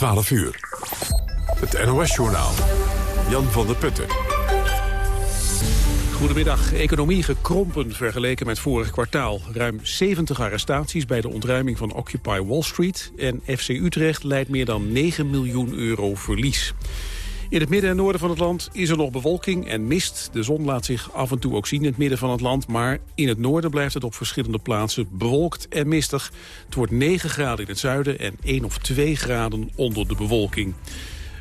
12 uur. Het NOS-journaal. Jan van der Putten. Goedemiddag. Economie gekrompen vergeleken met vorig kwartaal. Ruim 70 arrestaties bij de ontruiming van Occupy Wall Street. En FC Utrecht leidt meer dan 9 miljoen euro verlies. In het midden en noorden van het land is er nog bewolking en mist. De zon laat zich af en toe ook zien in het midden van het land... maar in het noorden blijft het op verschillende plaatsen bewolkt en mistig. Het wordt 9 graden in het zuiden en 1 of 2 graden onder de bewolking.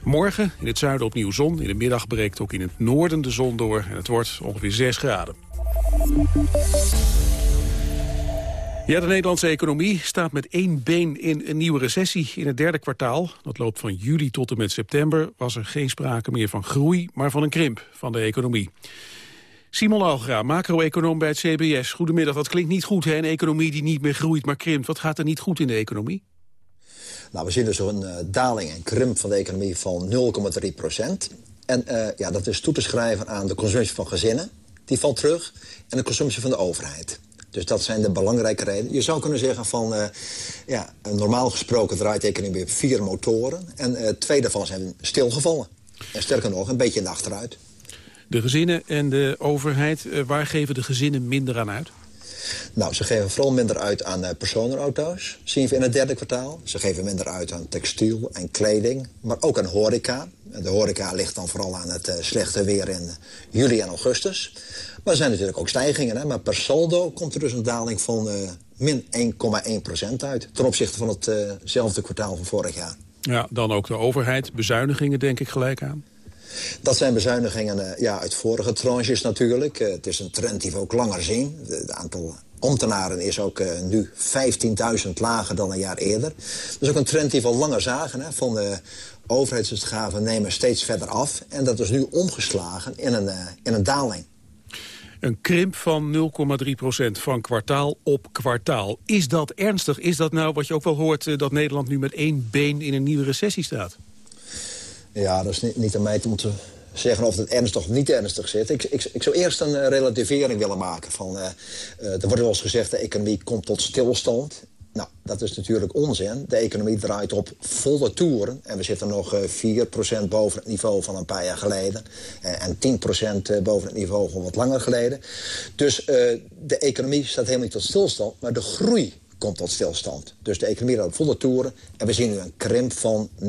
Morgen in het zuiden opnieuw zon. In de middag breekt ook in het noorden de zon door en het wordt ongeveer 6 graden. Ja, de Nederlandse economie staat met één been in een nieuwe recessie in het derde kwartaal. Dat loopt van juli tot en met september. Was er geen sprake meer van groei, maar van een krimp van de economie. Simon Algra, macro-econoom bij het CBS. Goedemiddag, dat klinkt niet goed, hè? Een economie die niet meer groeit, maar krimpt. Wat gaat er niet goed in de economie? Nou, we zien dus een uh, daling en krimp van de economie van 0,3 procent. En uh, ja, dat is toe te schrijven aan de consumptie van gezinnen. Die valt terug. En de consumptie van de overheid. Dus dat zijn de belangrijke redenen. Je zou kunnen zeggen van, uh, ja, normaal gesproken draait de economie op vier motoren. En uh, twee daarvan zijn stilgevallen. En sterker nog, een beetje in de achteruit. De gezinnen en de overheid, uh, waar geven de gezinnen minder aan uit? Nou, ze geven vooral minder uit aan personenauto's, zien we in het derde kwartaal. Ze geven minder uit aan textiel en kleding, maar ook aan horeca. De horeca ligt dan vooral aan het slechte weer in juli en augustus. Maar er zijn natuurlijk ook stijgingen. Hè? Maar per saldo komt er dus een daling van uh, min 1,1% uit... ten opzichte van hetzelfde uh kwartaal van vorig jaar. Ja, dan ook de overheid. Bezuinigingen denk ik gelijk aan. Dat zijn bezuinigingen uh, ja, uit vorige tranches natuurlijk. het is een trend die we ook langer zien. Het aantal ambtenaren is ook uh, nu 15.000 lager dan een jaar eerder. Dat is ook een trend die we al langer zagen. Hè, van de overheidsuitgaven nemen steeds verder af. En dat is nu omgeslagen in een, uh, in een daling. Een krimp van 0,3 procent van kwartaal op kwartaal. Is dat ernstig? Is dat nou wat je ook wel hoort... dat Nederland nu met één been in een nieuwe recessie staat? Ja, dat is niet, niet aan mij om te zeggen of het ernstig of niet ernstig zit. Ik, ik, ik zou eerst een uh, relativering willen maken. Van, uh, er wordt wel eens gezegd, de economie komt tot stilstand. Nou, dat is natuurlijk onzin. De economie draait op volle toeren. En we zitten nog uh, 4% boven het niveau van een paar jaar geleden. Uh, en 10% boven het niveau van wat langer geleden. Dus de economie staat helemaal niet tot stilstand. Maar de groei komt tot stilstand. Dus de economie draait op volle toeren. En we zien nu een krimp van 0,3%.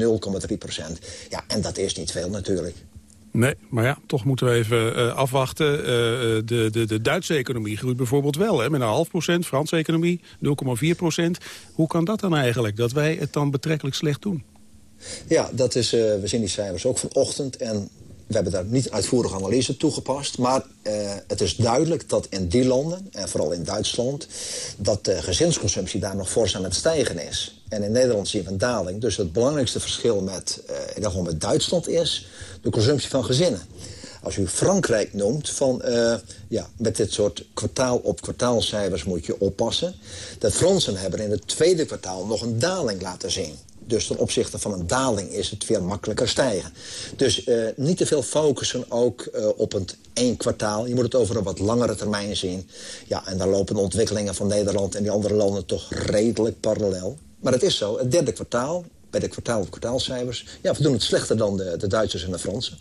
Ja, en dat is niet veel natuurlijk. Nee, maar ja, toch moeten we even uh, afwachten. Uh, de, de, de Duitse economie groeit bijvoorbeeld wel, hè, met een half procent. Franse economie 0,4 procent. Hoe kan dat dan eigenlijk, dat wij het dan betrekkelijk slecht doen? Ja, dat is, we zien die cijfers ook vanochtend. En we hebben daar niet uitvoerige analyse toegepast. Maar uh, het is duidelijk dat in die landen, en vooral in Duitsland... dat de gezinsconsumptie daar nog fors aan het stijgen is. En in Nederland zien we een daling. Dus het belangrijkste verschil met, geval met Duitsland is de consumptie van gezinnen. Als u Frankrijk noemt, van, uh, ja, met dit soort kwartaal-op-kwartaalcijfers moet je oppassen. De Fransen hebben in het tweede kwartaal nog een daling laten zien. Dus ten opzichte van een daling is het weer makkelijker stijgen. Dus uh, niet te veel focussen ook uh, op het één kwartaal. Je moet het over een wat langere termijn zien. Ja, en daar lopen de ontwikkelingen van Nederland en die andere landen toch redelijk parallel. Maar het is zo, het derde kwartaal, bij de kwartaal-op-kwartaalcijfers... ja, we doen het slechter dan de, de Duitsers en de Fransen.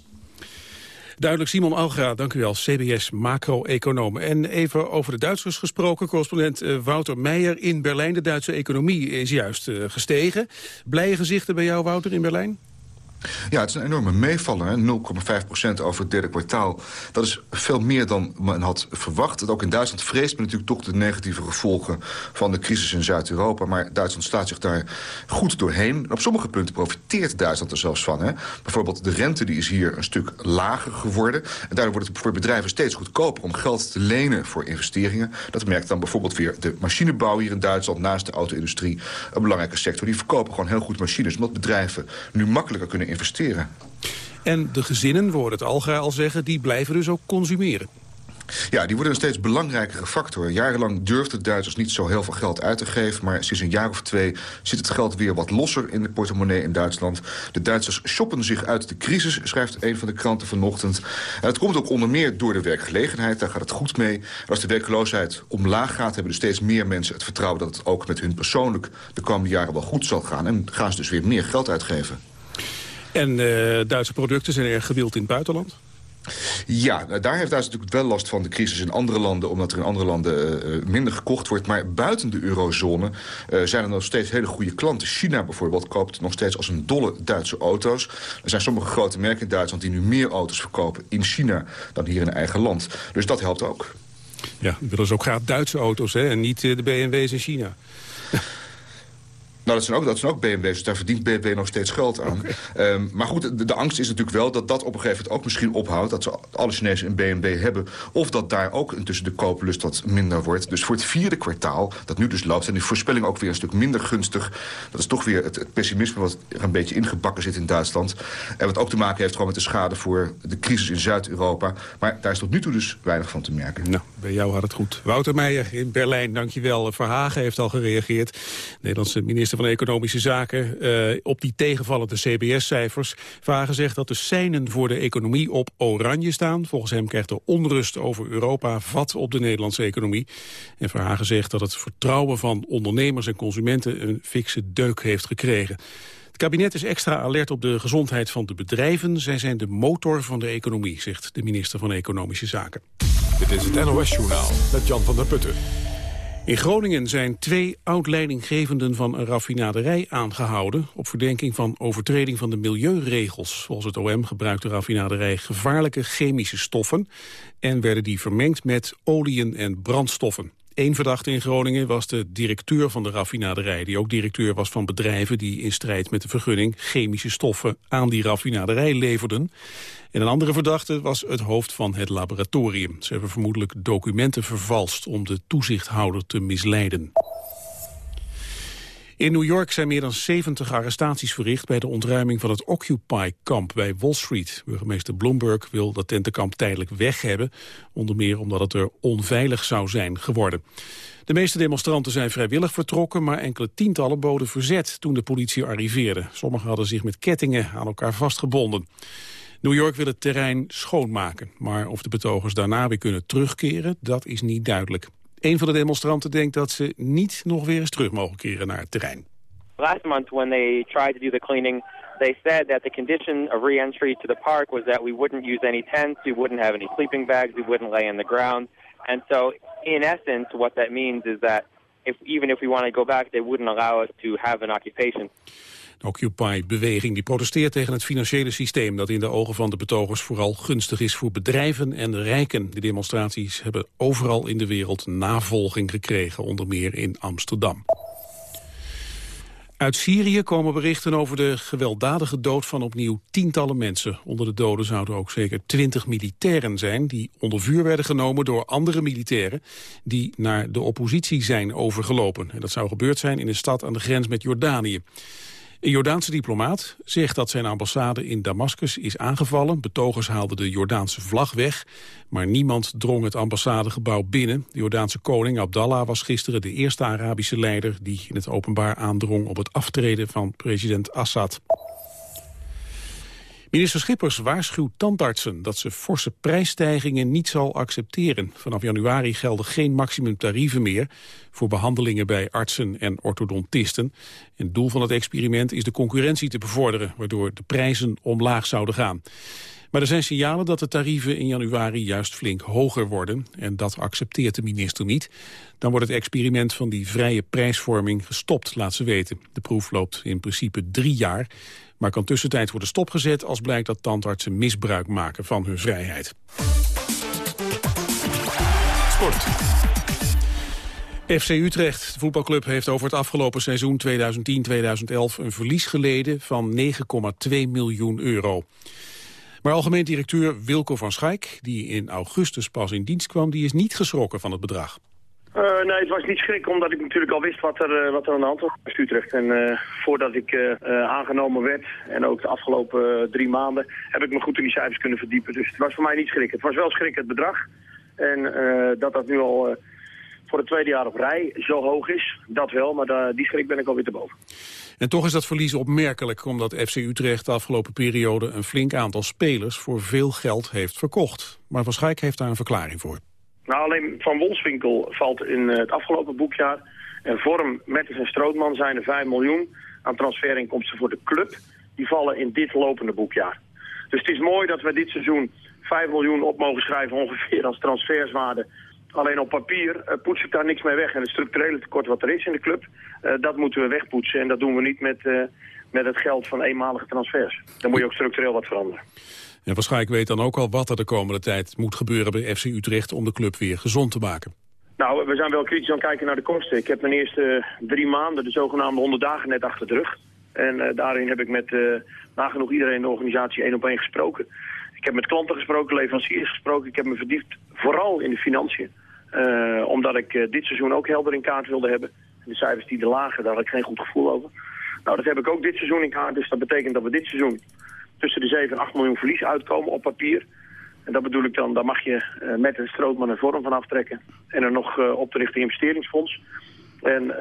Duidelijk, Simon Algra, dank u wel, CBS macro-econoom. En even over de Duitsers gesproken, correspondent uh, Wouter Meijer in Berlijn. De Duitse economie is juist uh, gestegen. Blije gezichten bij jou, Wouter, in Berlijn? Ja, het is een enorme meevaller, 0,5% over het derde kwartaal. Dat is veel meer dan men had verwacht. Ook in Duitsland vreest men natuurlijk toch de negatieve gevolgen... van de crisis in Zuid-Europa. Maar Duitsland slaat zich daar goed doorheen. op sommige punten profiteert Duitsland er zelfs van. Hè. Bijvoorbeeld de rente die is hier een stuk lager geworden. En daardoor wordt het voor bedrijven steeds goedkoper... om geld te lenen voor investeringen. Dat merkt dan bijvoorbeeld weer de machinebouw hier in Duitsland... naast de auto-industrie, een belangrijke sector. Die verkopen gewoon heel goed machines... omdat bedrijven nu makkelijker kunnen investeren. En de gezinnen, we hoorden het Alga al zeggen, die blijven dus ook consumeren. Ja, die worden een steeds belangrijkere factor. Jarenlang durfden Duitsers niet zo heel veel geld uit te geven... maar sinds een jaar of twee zit het geld weer wat losser in de portemonnee in Duitsland. De Duitsers shoppen zich uit de crisis, schrijft een van de kranten vanochtend. En het komt ook onder meer door de werkgelegenheid, daar gaat het goed mee. als de werkloosheid omlaag gaat, hebben er steeds meer mensen het vertrouwen... dat het ook met hun persoonlijk de komende jaren wel goed zal gaan. En gaan ze dus weer meer geld uitgeven. En uh, Duitse producten zijn erg gewild in het buitenland? Ja, nou, daar heeft Duitsland natuurlijk wel last van de crisis in andere landen... omdat er in andere landen uh, minder gekocht wordt. Maar buiten de eurozone uh, zijn er nog steeds hele goede klanten. China bijvoorbeeld koopt nog steeds als een dolle Duitse auto's. Er zijn sommige grote merken in Duitsland die nu meer auto's verkopen in China... dan hier in eigen land. Dus dat helpt ook. Ja, willen ze ook graag Duitse auto's hè? en niet de BMW's in China. Nou, dat zijn ook, dat zijn ook BMW's, dus daar verdient BMW nog steeds geld aan. Ehm, maar goed, de, angst is natuurlijk wel dat dat op een gegeven moment ook misschien ophoudt. Dat ze alle Chinezen een BMW hebben. Of dat daar ook intussen de kooplust wat minder wordt. Dus voor het vierde kwartaal, dat nu dus loopt... en die voorspelling ook weer een stuk minder gunstig. Dat is toch weer het, het pessimisme wat er een beetje ingebakken zit in Duitsland. En wat ook te maken heeft gewoon met de schade voor de crisis in Zuid-Europa. Maar daar is tot nu toe dus weinig van te merken. Nou, bij jou had het goed. Wouter Meijer in Berlijn, dankjewel. Verhagen heeft al gereageerd. Nederlandse minister van Economische Zaken uh, op die tegenvallende CBS-cijfers. Vragen zegt dat de seinen voor de economie op oranje staan. Volgens hem krijgt de onrust over Europa vat op de Nederlandse economie. En Verhagen zegt dat het vertrouwen van ondernemers en consumenten een fikse deuk heeft gekregen. Het kabinet is extra alert op de gezondheid van de bedrijven. Zij zijn de motor van de economie, zegt de minister van Economische Zaken. Dit is het NOS-journaal met Jan van der Putten. In Groningen zijn twee oud-leidinggevenden van een raffinaderij aangehouden... op verdenking van overtreding van de milieuregels. Volgens het OM gebruikt de raffinaderij gevaarlijke chemische stoffen... en werden die vermengd met oliën en brandstoffen. Eén verdachte in Groningen was de directeur van de raffinaderij... die ook directeur was van bedrijven die in strijd met de vergunning... chemische stoffen aan die raffinaderij leverden. En een andere verdachte was het hoofd van het laboratorium. Ze hebben vermoedelijk documenten vervalst om de toezichthouder te misleiden. In New York zijn meer dan 70 arrestaties verricht bij de ontruiming van het Occupy-kamp bij Wall Street. Burgemeester Bloomberg wil dat tentenkamp tijdelijk weg hebben, onder meer omdat het er onveilig zou zijn geworden. De meeste demonstranten zijn vrijwillig vertrokken, maar enkele tientallen boden verzet toen de politie arriveerde. Sommigen hadden zich met kettingen aan elkaar vastgebonden. New York wil het terrein schoonmaken, maar of de betogers daarna weer kunnen terugkeren, dat is niet duidelijk. Een van de demonstranten denkt dat ze niet nog weer eens terug mogen keren naar het terrein. Last month when they tried to do the cleaning, they said that the condition of re-entry to the park was that we wouldn't use any tents, we wouldn't have any sleeping bags, we wouldn't lay on the ground. And so in essence what that means is that if, even if we want to go back, they wouldn't allow us to have an occupation. De Occupy-beweging die protesteert tegen het financiële systeem... dat in de ogen van de betogers vooral gunstig is voor bedrijven en rijken. De demonstraties hebben overal in de wereld navolging gekregen, onder meer in Amsterdam. Uit Syrië komen berichten over de gewelddadige dood van opnieuw tientallen mensen. Onder de doden zouden ook zeker twintig militairen zijn... die onder vuur werden genomen door andere militairen... die naar de oppositie zijn overgelopen. En dat zou gebeurd zijn in een stad aan de grens met Jordanië. Een Jordaanse diplomaat zegt dat zijn ambassade in Damascus is aangevallen. Betogers haalden de Jordaanse vlag weg, maar niemand drong het ambassadegebouw binnen. De Jordaanse koning Abdallah was gisteren de eerste Arabische leider... die in het openbaar aandrong op het aftreden van president Assad. Minister Schippers waarschuwt tandartsen dat ze forse prijsstijgingen niet zal accepteren. Vanaf januari gelden geen maximumtarieven meer voor behandelingen bij artsen en orthodontisten. En het doel van het experiment is de concurrentie te bevorderen, waardoor de prijzen omlaag zouden gaan. Maar er zijn signalen dat de tarieven in januari juist flink hoger worden. En dat accepteert de minister niet. Dan wordt het experiment van die vrije prijsvorming gestopt, laat ze weten. De proef loopt in principe drie jaar maar kan tussentijd worden stopgezet als blijkt dat tandartsen misbruik maken van hun vrijheid. Sport. FC Utrecht, de voetbalclub, heeft over het afgelopen seizoen 2010-2011 een verlies geleden van 9,2 miljoen euro. Maar algemeen directeur Wilco van Schaik, die in augustus pas in dienst kwam, die is niet geschrokken van het bedrag. Uh, nee, het was niet schrik, omdat ik natuurlijk al wist wat er, uh, wat er aan de hand was Utrecht. En uh, voordat ik aangenomen werd, en ook de afgelopen drie maanden, heb ik me goed in die cijfers kunnen verdiepen. Dus het was voor mij niet schrik. Het was wel schrik het bedrag. En dat dat nu al voor het tweede jaar op rij zo hoog is, dat wel. Maar die schrik ben ik alweer te boven. En toch is dat verlies opmerkelijk, omdat FC Utrecht de afgelopen periode een flink aantal spelers voor veel geld heeft verkocht. Maar waarschijnlijk heeft daar een verklaring voor. Nou, alleen Van Wolfswinkel valt in het afgelopen boekjaar. En Vorm, Metters en Strootman zijn er 5 miljoen aan transferinkomsten voor de club. Die vallen in dit lopende boekjaar. Dus het is mooi dat we dit seizoen 5 miljoen op mogen schrijven ongeveer als transferswaarde Alleen op papier uh, poets ik daar niks mee weg. En het structurele tekort wat er is in de club, uh, dat moeten we wegpoetsen. En dat doen we niet met, met het geld van eenmalige transfers. Dan moet je ook structureel wat veranderen. En waarschijnlijk weet dan ook al wat er de komende tijd moet gebeuren bij FC Utrecht om de club weer gezond te maken. Nou, we zijn wel kritisch aan het kijken naar de kosten. Ik heb mijn eerste drie maanden, de zogenaamde 100 dagen, net achter de rug. En daarin heb ik met nagenoeg iedereen in de organisatie één op één gesproken. Ik heb met klanten gesproken, leveranciers gesproken. Ik heb me verdiept vooral in de financiën. Uh, omdat ik uh, dit seizoen ook helder in kaart wilde hebben. De cijfers die er lagen, daar had ik geen goed gevoel over. Nou, dat heb ik ook dit seizoen in kaart. Dus dat betekent dat we dit seizoen tussen de 7 en 8 miljoen verlies uitkomen op papier. En dat bedoel ik dan, daar mag je uh, met een strootman een vorm van aftrekken. En er nog op te richten investeringsfonds. En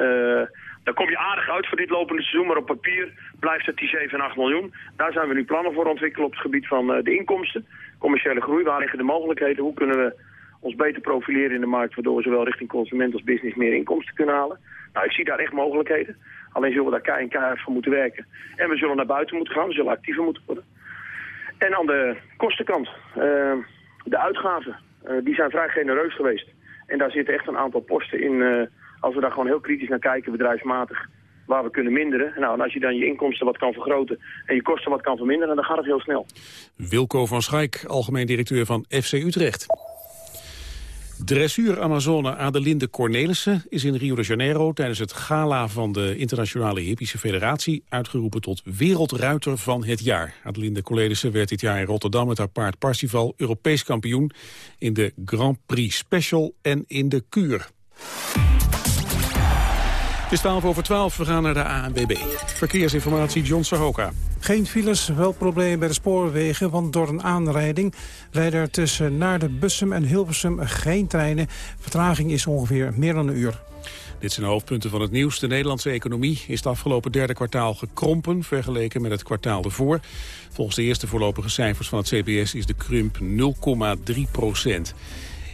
dan kom je aardig uit voor dit lopende seizoen, maar op papier blijft het die 7 en 8 miljoen. Daar zijn we nu plannen voor ontwikkelen op het gebied van uh, de inkomsten. Commerciële groei, waar liggen de mogelijkheden? Hoe kunnen we ons beter profileren in de markt... waardoor we zowel richting consument als business meer inkomsten kunnen halen? Nou, ik zie daar echt mogelijkheden. Alleen zullen we daar keihard voor moeten werken. En we zullen naar buiten moeten gaan, we zullen actiever moeten worden. En aan de kostenkant, uh, de uitgaven, uh, die zijn vrij genereus geweest. En daar zitten echt een aantal posten in als we daar gewoon heel kritisch naar kijken, bedrijfsmatig, waar we kunnen minderen. Nou, en als je dan je inkomsten wat kan vergroten en je kosten wat kan verminderen, dan gaat het heel snel. Wilco van Schaik, algemeen directeur van FC Utrecht. Dressuur Amazone Adelinde Cornelissen is in Rio de Janeiro tijdens het gala van de Internationale Hippische Federatie uitgeroepen tot wereldruiter van het jaar. Adelinde Cornelissen werd dit jaar in Rotterdam met haar paard Parsifal Europees kampioen in de Grand Prix Special en in de Kuur. Het is 12 over 12, we gaan naar de ANBB. Verkeersinformatie, John Sahoka. Geen files, wel problemen bij de spoorwegen, want door een aanrijding rijden er tussen naar de Bussum en Hilversum geen treinen. Vertraging is ongeveer meer dan een uur. Dit zijn de hoofdpunten van het nieuws. De Nederlandse economie is het afgelopen derde kwartaal gekrompen... vergeleken met het kwartaal ervoor. Volgens de eerste voorlopige cijfers van het CBS is de krimp 0,3 procent.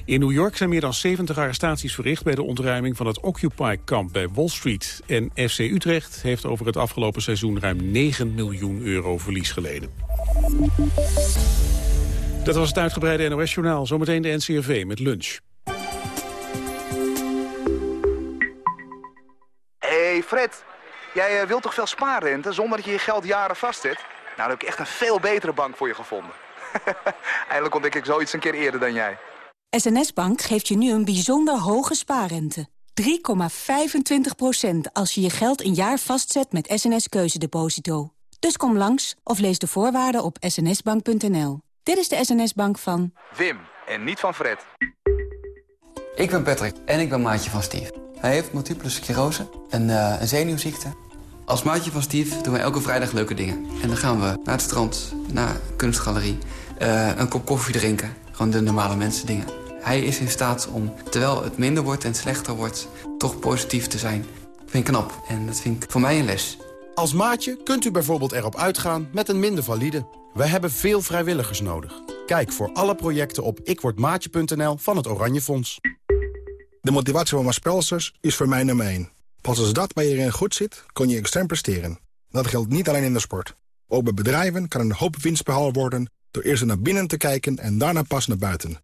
In New York zijn meer dan 70 arrestaties verricht bij de ontruiming van het Occupy-kamp bij Wall Street. En FC Utrecht heeft over het afgelopen seizoen ruim 9 miljoen euro verlies geleden. Dat was het uitgebreide NOS-journaal. Zometeen de NCRV met lunch. Hey Fred, jij uh, wilt toch veel spaarrente zonder dat je je geld jaren vastzet? Nou, dan heb ik echt een veel betere bank voor je gevonden. Eindelijk ontdek ik zoiets een keer eerder dan jij. SNS Bank geeft je nu een bijzonder hoge spaarrente. 3,25% als je je geld een jaar vastzet met SNS Keuzedeposito. Dus kom langs of lees de voorwaarden op snsbank.nl. Dit is de SNS Bank van... Wim, en niet van Fred. Ik ben Patrick en ik ben maatje van Steve. Hij heeft multiple sclerose, een, uh, een zenuwziekte. Als maatje van Steve doen we elke vrijdag leuke dingen. En dan gaan we naar het strand, naar kunstgalerie, uh, een kop koffie drinken. Gewoon de normale mensen dingen. Hij is in staat om, terwijl het minder wordt en slechter wordt... toch positief te zijn. Dat vind ik knap en dat vind ik voor mij een les. Als maatje kunt u bijvoorbeeld erop uitgaan met een minder valide. We hebben veel vrijwilligers nodig. Kijk voor alle projecten op ikwordmaatje.nl van het Oranje Fonds. De motivatie van mijn spelsters is voor mij nummer 1. Pas als dat bij iedereen goed zit, kun je extern presteren. Dat geldt niet alleen in de sport. Ook bij bedrijven kan een hoop winst behaald worden... door eerst naar binnen te kijken en daarna pas naar buiten.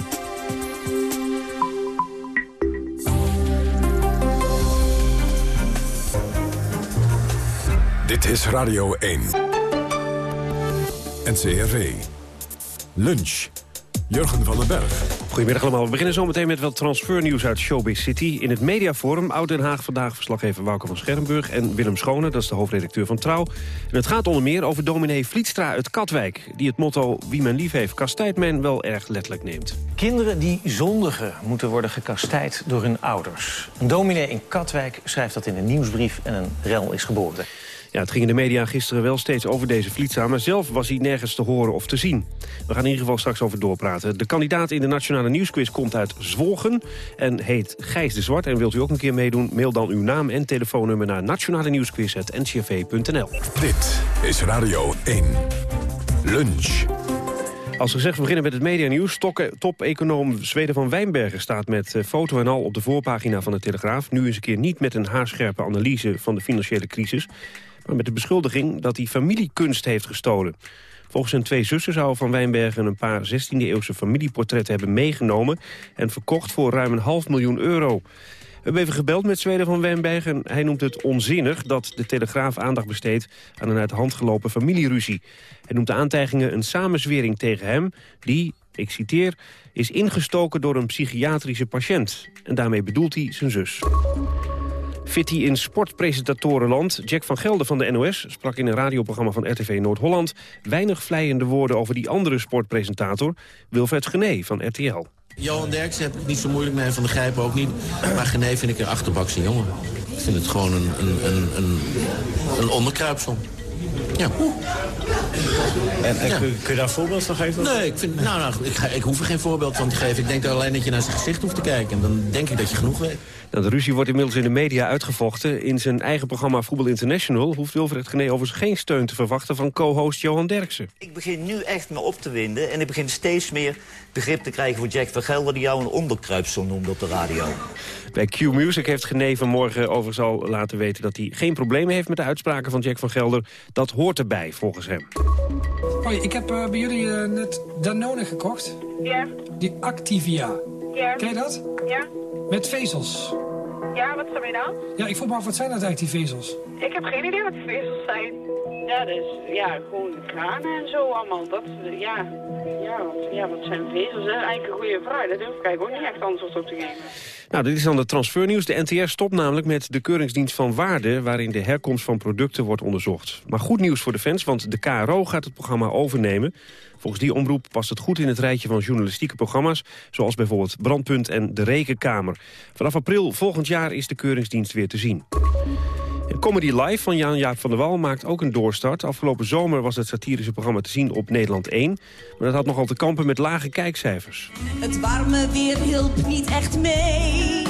Dit is Radio 1. NCRV. Lunch. Jurgen van den Berg. Goedemiddag allemaal. We beginnen zometeen met wat transfernieuws uit Showbiz City. In het mediaforum Oud Den Haag vandaag verslaggever Wouter van Schermburg... en Willem Schone, dat is de hoofdredacteur van Trouw. En het gaat onder meer over dominee Vlietstra uit Katwijk... die het motto wie men lief heeft, kastijdt men wel erg letterlijk neemt. Kinderen die zondigen moeten worden gekastijd door hun ouders. Een dominee in Katwijk schrijft dat in een nieuwsbrief en een rel is geboren. Ja, het ging in de media gisteren wel steeds over deze Vlietstra... maar zelf was hij nergens te horen of te zien. We gaan in ieder geval straks over doorpraten. De kandidaat in de Nationale Nieuwsquiz komt uit Zwolgen... en heet Gijs de Zwart. En wilt u ook een keer meedoen? Mail dan uw naam en telefoonnummer naar nationale nieuwsquiz.ncrv.nl. Dit is Radio 1. Lunch. Als gezegd, we beginnen met het medianieuws. Top-econoom Zweden van Wijnbergen staat met eh, foto en al op de voorpagina van de Telegraaf. Nu eens een keer niet met een haarscherpe analyse van de financiële crisis... maar met de beschuldiging dat hij familiekunst heeft gestolen. Volgens zijn twee zussen zou Van Wijnbergen een paar 16e-eeuwse familieportretten hebben meegenomen... en verkocht voor ruim een half miljoen euro. We hebben even gebeld met Zweden van Wijnbergen. Hij noemt het onzinnig dat de Telegraaf aandacht besteedt... aan een uit de hand gelopen familieruzie. Hij noemt de aantijgingen een samenzwering tegen hem... die, ik citeer, is ingestoken door een psychiatrische patiënt. En daarmee bedoelt hij zijn zus. Fitty in sportpresentatorenland. Jack van Gelder van de NOS sprak in een radioprogramma van RTV Noord-Holland... weinig vleiende woorden over die andere sportpresentator... Wilfred Gené van RTL. Johan Derksen heb ik niet zo moeilijk mee, Van de Grijpen ook niet. Maar Gené vind ik een achterbakse jongen. Ik vind het gewoon een, een, een, een, een onderkruipsel. Ja. En, en Kun, kun, je daar een voorbeeld van geven? Nee, ik, vind, nou, nou, ik, ik hoef er geen voorbeeld van te geven. Ik denk alleen dat je naar zijn gezicht hoeft te kijken. En dan denk ik dat je genoeg weet. Nou, de ruzie wordt inmiddels in de media uitgevochten. In zijn eigen programma Voetbal International... hoeft Wilfred Gené overigens geen steun te verwachten van co-host Johan Derksen. Ik begin nu echt me op te winden... en ik begin steeds meer begrip te krijgen voor Jack van Gelder... die jou een onderkruipsel noemde op de radio. Bij Q-Music heeft Gené vanmorgen overigens al laten weten... dat hij geen problemen heeft met de uitspraken van Jack van Gelder. Dat hoort erbij, volgens hem. Hoi, ik heb uh, bij jullie uh, net Danone gekocht. Ja. Die Activia. Ja. Ken je dat? Ja. Met vezels. Ja, wat is ermee dan? Ja, ik vroeg me af, wat zijn dat eigenlijk, die vezels? Ik heb geen idee wat die vezels zijn. Ja, dus ja, gewoon kranen en zo allemaal. Dat, ja, ja, wat, ja, wat zijn vezels? Hè? Eigenlijk een goede vraag. Daar durf ik eigenlijk ook niet echt antwoord op te geven. Nou, dit is dan de transfernieuws. De NTR stopt namelijk met de keuringsdienst van waarde... waarin de herkomst van producten wordt onderzocht. Maar goed nieuws voor de fans, want de KRO gaat het programma overnemen. Volgens die omroep past het goed in het rijtje van journalistieke programma's... zoals bijvoorbeeld Brandpunt en De Rekenkamer. Vanaf april volgend jaar is de keuringsdienst weer te zien. Comedy Live van Jan-Jaap van der Wal maakt ook een doorstart. Afgelopen zomer was het satirische programma te zien op Nederland 1. Maar dat had nogal te kampen met lage kijkcijfers. Het warme weer hielp niet echt mee.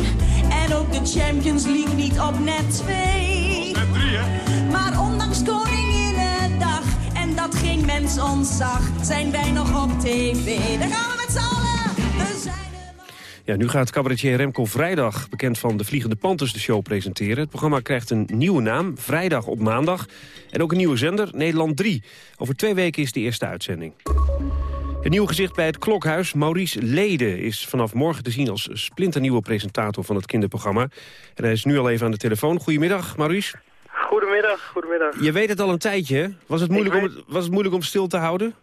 En ook de Champions League niet op net 2. Net 3, hè? Maar ondanks mens ons zijn wij nog op tv. Daar gaan we met z'n allen. We zijn Ja, nu gaat cabaretier Remco Vrijdag, bekend van de Vliegende Panthers, de show presenteren. Het programma krijgt een nieuwe naam, Vrijdag op maandag. En ook een nieuwe zender, Nederland 3. Over twee weken is de eerste uitzending. Het nieuwe gezicht bij het Klokhuis, Maurice Lede, is vanaf morgen te zien als splinternieuwe presentator van het kinderprogramma. En hij is nu al even aan de telefoon. Goedemiddag, Maurice. Goedemiddag, goedemiddag. Je weet het al een tijdje? Was het moeilijk, om, was het moeilijk om stil te houden?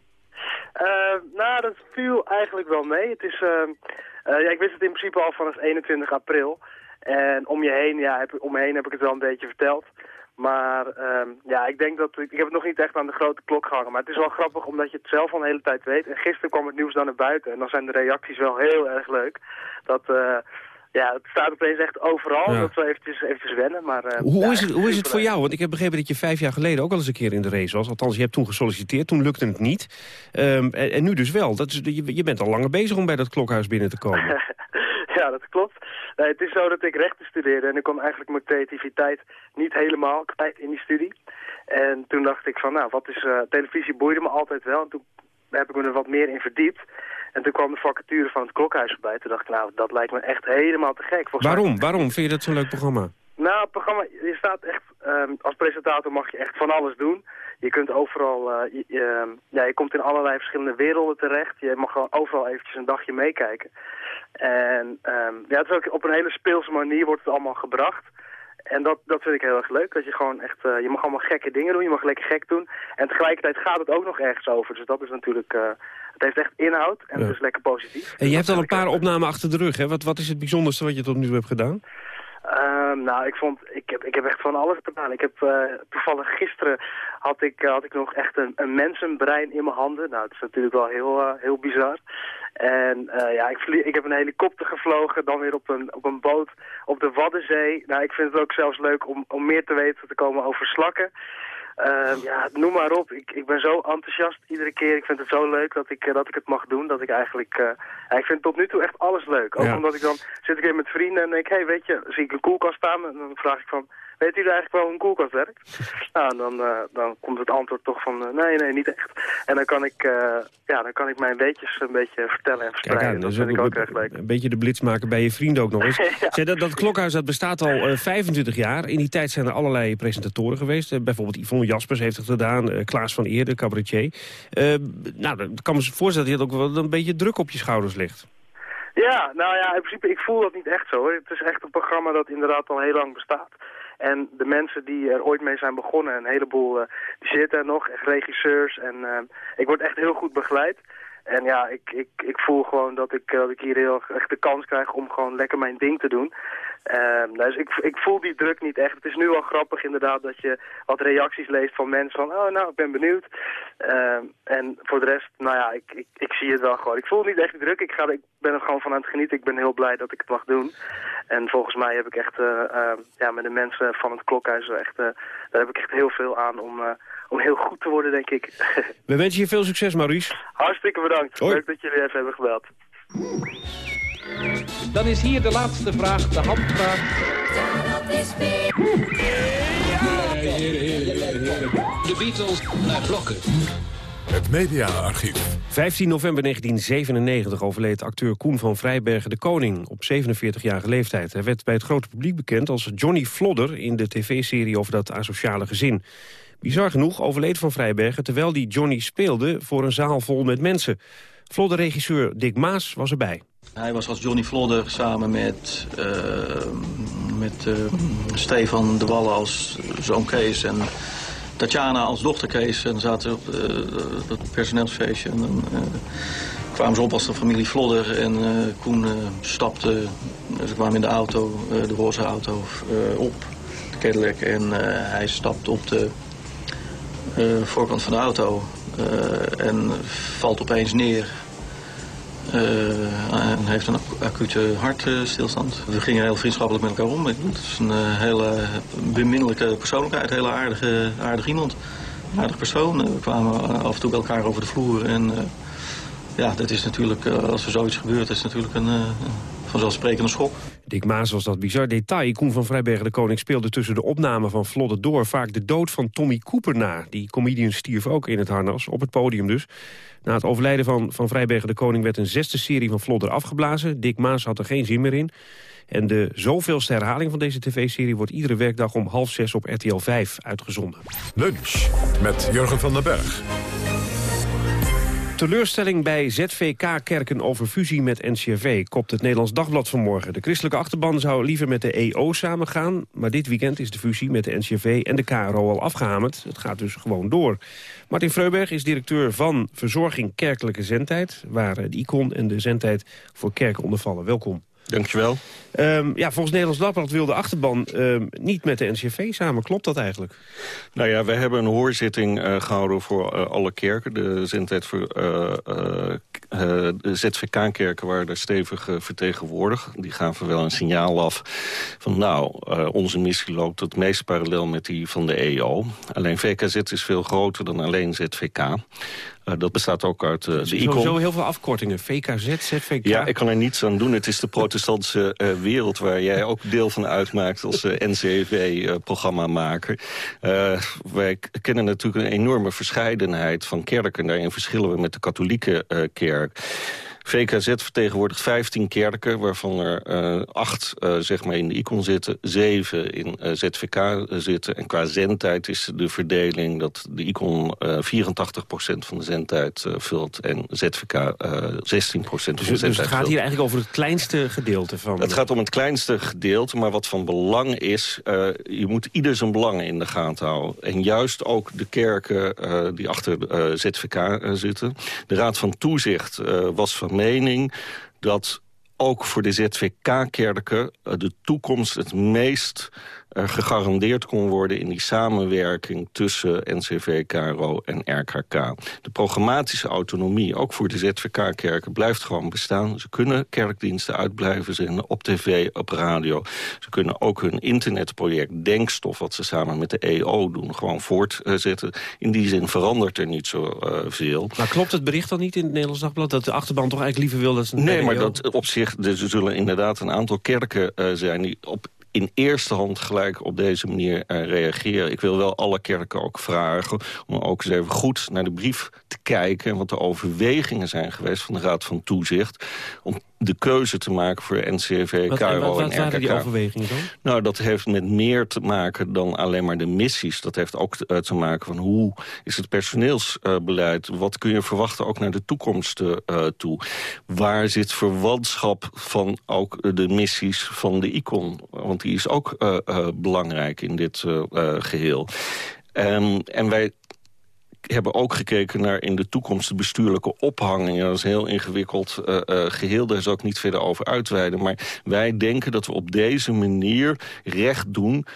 Uh, nou, dat viel eigenlijk wel mee. Het is... Uh... Uh, ja, ik wist het in principe al vanaf 21 april. En om je heen, ja, heb, om me heen heb ik het wel een beetje verteld. Maar uh, ja, ik denk dat... Ik, ik heb het nog niet echt aan de grote klok gehangen. Maar het is wel grappig omdat je het zelf al een hele tijd weet. En gisteren kwam het nieuws dan naar buiten. En dan zijn de reacties wel heel erg leuk. Dat... Ja, het staat opeens echt overal. Ja. Dat wel eventjes, eventjes wennen. Maar, uh, hoe, ja, is het, hoe is het voor jou? Want ik heb begrepen dat je vijf jaar geleden ook al eens een keer in de race was. Althans, je hebt toen gesolliciteerd. Toen lukte het niet. Um, en, en, nu dus wel. Dat is, je, je, bent al langer bezig om bij dat klokhuis binnen te komen. ja, dat klopt. Nee, het is zo dat ik rechten studeerde. En ik kon eigenlijk mijn creativiteit niet helemaal kwijt in die studie. En toen dacht ik van, nou, wat is... Uh, televisie boeide me altijd wel. En toen heb ik me er wat meer in verdiept. En toen kwam de vacature van het Klokhuis voorbij. Toen dacht ik, nou, dat lijkt me echt helemaal te gek. Volgens Waarom? mij- Waarom vind je dat zo'n leuk programma? nou, het programma, je staat echt, ehm, als presentator mag je echt van alles doen. Je kunt overal, eh, je, je, ja, je komt in allerlei verschillende werelden terecht. Je mag gewoon overal eventjes een dagje meekijken. En ehm, ja, het is ook op een hele speelse manier wordt het allemaal gebracht. En dat, dat vind ik heel erg leuk. Dat je gewoon echt, eh, je mag allemaal gekke dingen doen. Je mag lekker gek doen. En tegelijkertijd gaat het ook nog ergens over. Dus dat is natuurlijk, eh, het heeft echt inhoud. En Ja. het is lekker positief. En je hebt al een paar opnamen achter de rug, hè? Wat, wat is het bijzonderste wat je tot nu toe hebt gedaan? Ehm, nou, ik vond, ik heb, ik heb echt van alles gedaan. Ik heb eh, toevallig gisteren had ik, eh, had ik nog echt een, een mensenbrein in mijn handen. Nou, dat is natuurlijk wel heel, eh, heel bizar. En ja, ik, ik heb een helikopter gevlogen, dan weer op een, op een boot op de Waddenzee. Nou, ik vind het ook zelfs leuk om, om meer te weten te komen over slakken. Ehm, ja, noem maar op. Ik, ik ben zo enthousiast iedere keer. Ik vind het zo leuk dat ik, eh, dat ik het mag doen. Dat ik eigenlijk... eh, ja, ik vind tot nu toe echt alles leuk. Ook Ja. omdat ik dan zit ik weer met vrienden en denk ik... Hé, hey, weet je, zie ik een koelkast staan en dan vraag ik van... Weet u eigenlijk wel hoe een koelkast werkt? nou, en dan, eh, dan komt het antwoord toch van... nee, nee, niet echt. En dan kan ik, ja, dan kan ik mijn weetjes een beetje vertellen en verspreiden. aan, dat dus vind ik ook echt leuk. een beetje de blitz maken bij je vrienden ook nog eens. Zeg, dat, dat klokhuis dat bestaat al eh, 25 jaar. In die tijd zijn er allerlei presentatoren geweest. Bijvoorbeeld Yvonne Jaspers heeft het gedaan. eh, Klaas van Eerde, cabaretier. Eh, nou, dan kan me voorstellen dat je ook wel een beetje druk op je schouders ligt. Ja, nou ja, in principe, ik voel dat niet echt zo. Hoor. Het is echt een programma dat inderdaad al heel lang bestaat. En de mensen die er ooit mee zijn begonnen, een heleboel, eh, zitten er nog, echt regisseurs. En ik word echt heel goed begeleid. En ja, ik, ik, ik voel gewoon dat ik, eh, dat ik hier heel echt de kans krijg om gewoon lekker mijn ding te doen. Ehm, dus ik, ik voel die druk niet echt. Het is nu wel grappig inderdaad dat je wat reacties leest van mensen van... oh, nou, ik ben benieuwd. Ehm, en voor de rest, nou ja, ik, ik, ik zie het wel gewoon. Ik voel niet echt druk. Ik, ga, ik ben er gewoon van aan het genieten. Ik ben heel blij dat ik het mag doen. En volgens mij heb ik echt eh, ehm, ja, met de mensen van het klokhuis... Echt, eh, daar heb ik echt heel veel aan om, om heel goed te worden, denk ik. We wensen je veel succes, Maurice. Hartstikke bedankt. Hoi. Leuk dat jullie even hebben gebeld. Dan is hier de laatste vraag, de handvraag. De Beatles naar blokken. Het mediaarchief. 15 november 1997 overleed acteur Koen van Vrijbergen de Koning op 47-jarige leeftijd. Hij werd bij het grote publiek bekend als Johnny Flodder in de tv-serie over dat asociale gezin. Bizar genoeg overleed van Vrijbergen terwijl die Johnny speelde voor een zaal vol met mensen. Flodder-regisseur Dick Maas was erbij. Hij was als Johnny Flodder samen met, eh, met eh, Stefan de Wallen als zoon Kees en Tatjana als dochter Kees. En zaten op eh, dat personeelsfeestje. En dan kwamen ze op als de familie Flodder. En Koen stapte, ze kwamen in de auto, de roze auto, op, de Cadillac. En hij stapte op de eh, voorkant van de auto eh, en valt opeens neer. Eh, en heeft een acu- acute hartstilstand. We gingen heel vriendschappelijk met elkaar om. Het is een hele beminnelijke persoonlijkheid, hele aardige, aardig iemand. Een aardig persoon. We kwamen af en toe bij elkaar over de vloer. En ja, dat is natuurlijk, als er zoiets gebeurt, is natuurlijk een vanzelfsprekende schok. Dick Maas was dat bizar detail. Koen van Vrijbergen de Koning speelde tussen de opname van Flodder door... vaak de dood van Tommy Cooper na. Die comedian stierf ook in het harnas, op het podium dus. Na het overlijden van Van Vrijbergen de Koning werd een zesde serie van Flodder afgeblazen. Dick Maas had er geen zin meer in. En de zoveelste herhaling van deze tv-serie wordt iedere werkdag om half zes op RTL 5 uitgezonden. Lunch met Jurgen van den Berg. Teleurstelling bij ZVK Kerken over fusie met NCRV, kopt het Nederlands Dagblad vanmorgen. De christelijke achterban zou liever met de EO samengaan, maar dit weekend is de fusie met de NCRV en de KRO al afgehamerd. Het gaat dus gewoon door. Martin Freuberg is directeur van Verzorging Kerkelijke Zendtijd, waar de icon en de zendtijd voor kerken onder vallen. Welkom. Dankjewel. Um, ja, volgens Nederlands Dagblad wil de achterban um, niet met de NCRV samen. Klopt dat eigenlijk? Nou ja, wij hebben een hoorzitting uh, gehouden voor uh, alle kerken. De uh, ZVK-kerken waren daar stevig vertegenwoordigd. Die gaven wel een signaal af van nou, onze missie loopt het meest parallel met die van de EO. Alleen VKZ is veel groter dan alleen ZVK. Uh, dat bestaat ook uit uh, de ICON. Sowieso heel veel afkortingen. VKZ, ZVK. Ja, ik kan er niets aan doen. Het is de protestantse uh, wereld waar jij ook deel van uitmaakt als NCV-programmamaker. wij kennen natuurlijk een enorme verscheidenheid van kerken. Daarin verschillen we met de katholieke kerk. VKZ vertegenwoordigt 15 kerken, waarvan er uh, acht uh, zeg maar in de icon zitten, zeven in uh, ZVK zitten. En qua zendtijd is de verdeling dat de icon 84% van de zendtijd vult en ZVK 16% dus, van de zendtijd Dus het gaat hier eigenlijk over het kleinste gedeelte van... Het gaat om het kleinste gedeelte, maar wat van belang is... je moet ieder zijn belangen in de gaten houden. En juist ook de kerken die achter ZVK zitten. De Raad van Toezicht was van mening dat ook voor de ZVK-kerken de toekomst het meest gegarandeerd kon worden in die samenwerking tussen NCV, KRO en RKK. De programmatische autonomie, ook voor de ZVK-kerken, blijft gewoon bestaan. Ze kunnen kerkdiensten uitblijven zenden op tv, op radio. Ze kunnen ook hun internetproject Denkstof, wat ze samen met de EO doen, gewoon voortzetten. In die zin verandert er niet zo uh, veel. Maar klopt het bericht dan niet in het Nederlands Dagblad... dat de achterban toch eigenlijk liever wil dat ze... Nee, maar dat op zich, er zullen inderdaad een aantal kerken uh, zijn... die op in eerste hand gelijk op deze manier uh, reageren. Ik wil wel alle kerken ook vragen om ook eens even goed naar de brief te kijken... en wat de overwegingen zijn geweest van de Raad van Toezicht... om de keuze te maken voor NCV, wat, KRO en, wat, wat RKK. die overwegingen dan? Nou, dat heeft met meer te maken dan alleen maar de missies. Dat heeft ook te, uh, te maken van hoe is het personeelsbeleid? Wat kun je verwachten ook naar de toekomst uh, toe? Waar zit verwantschap van ook de missies van de ICON? Want die is ook belangrijk in dit geheel. Um, en wij hebben ook gekeken naar in de toekomst de bestuurlijke ophanging. Dat is een heel ingewikkeld uh, uh, geheel, daar zal ik niet verder over uitweiden. Maar wij denken dat we op deze manier recht doen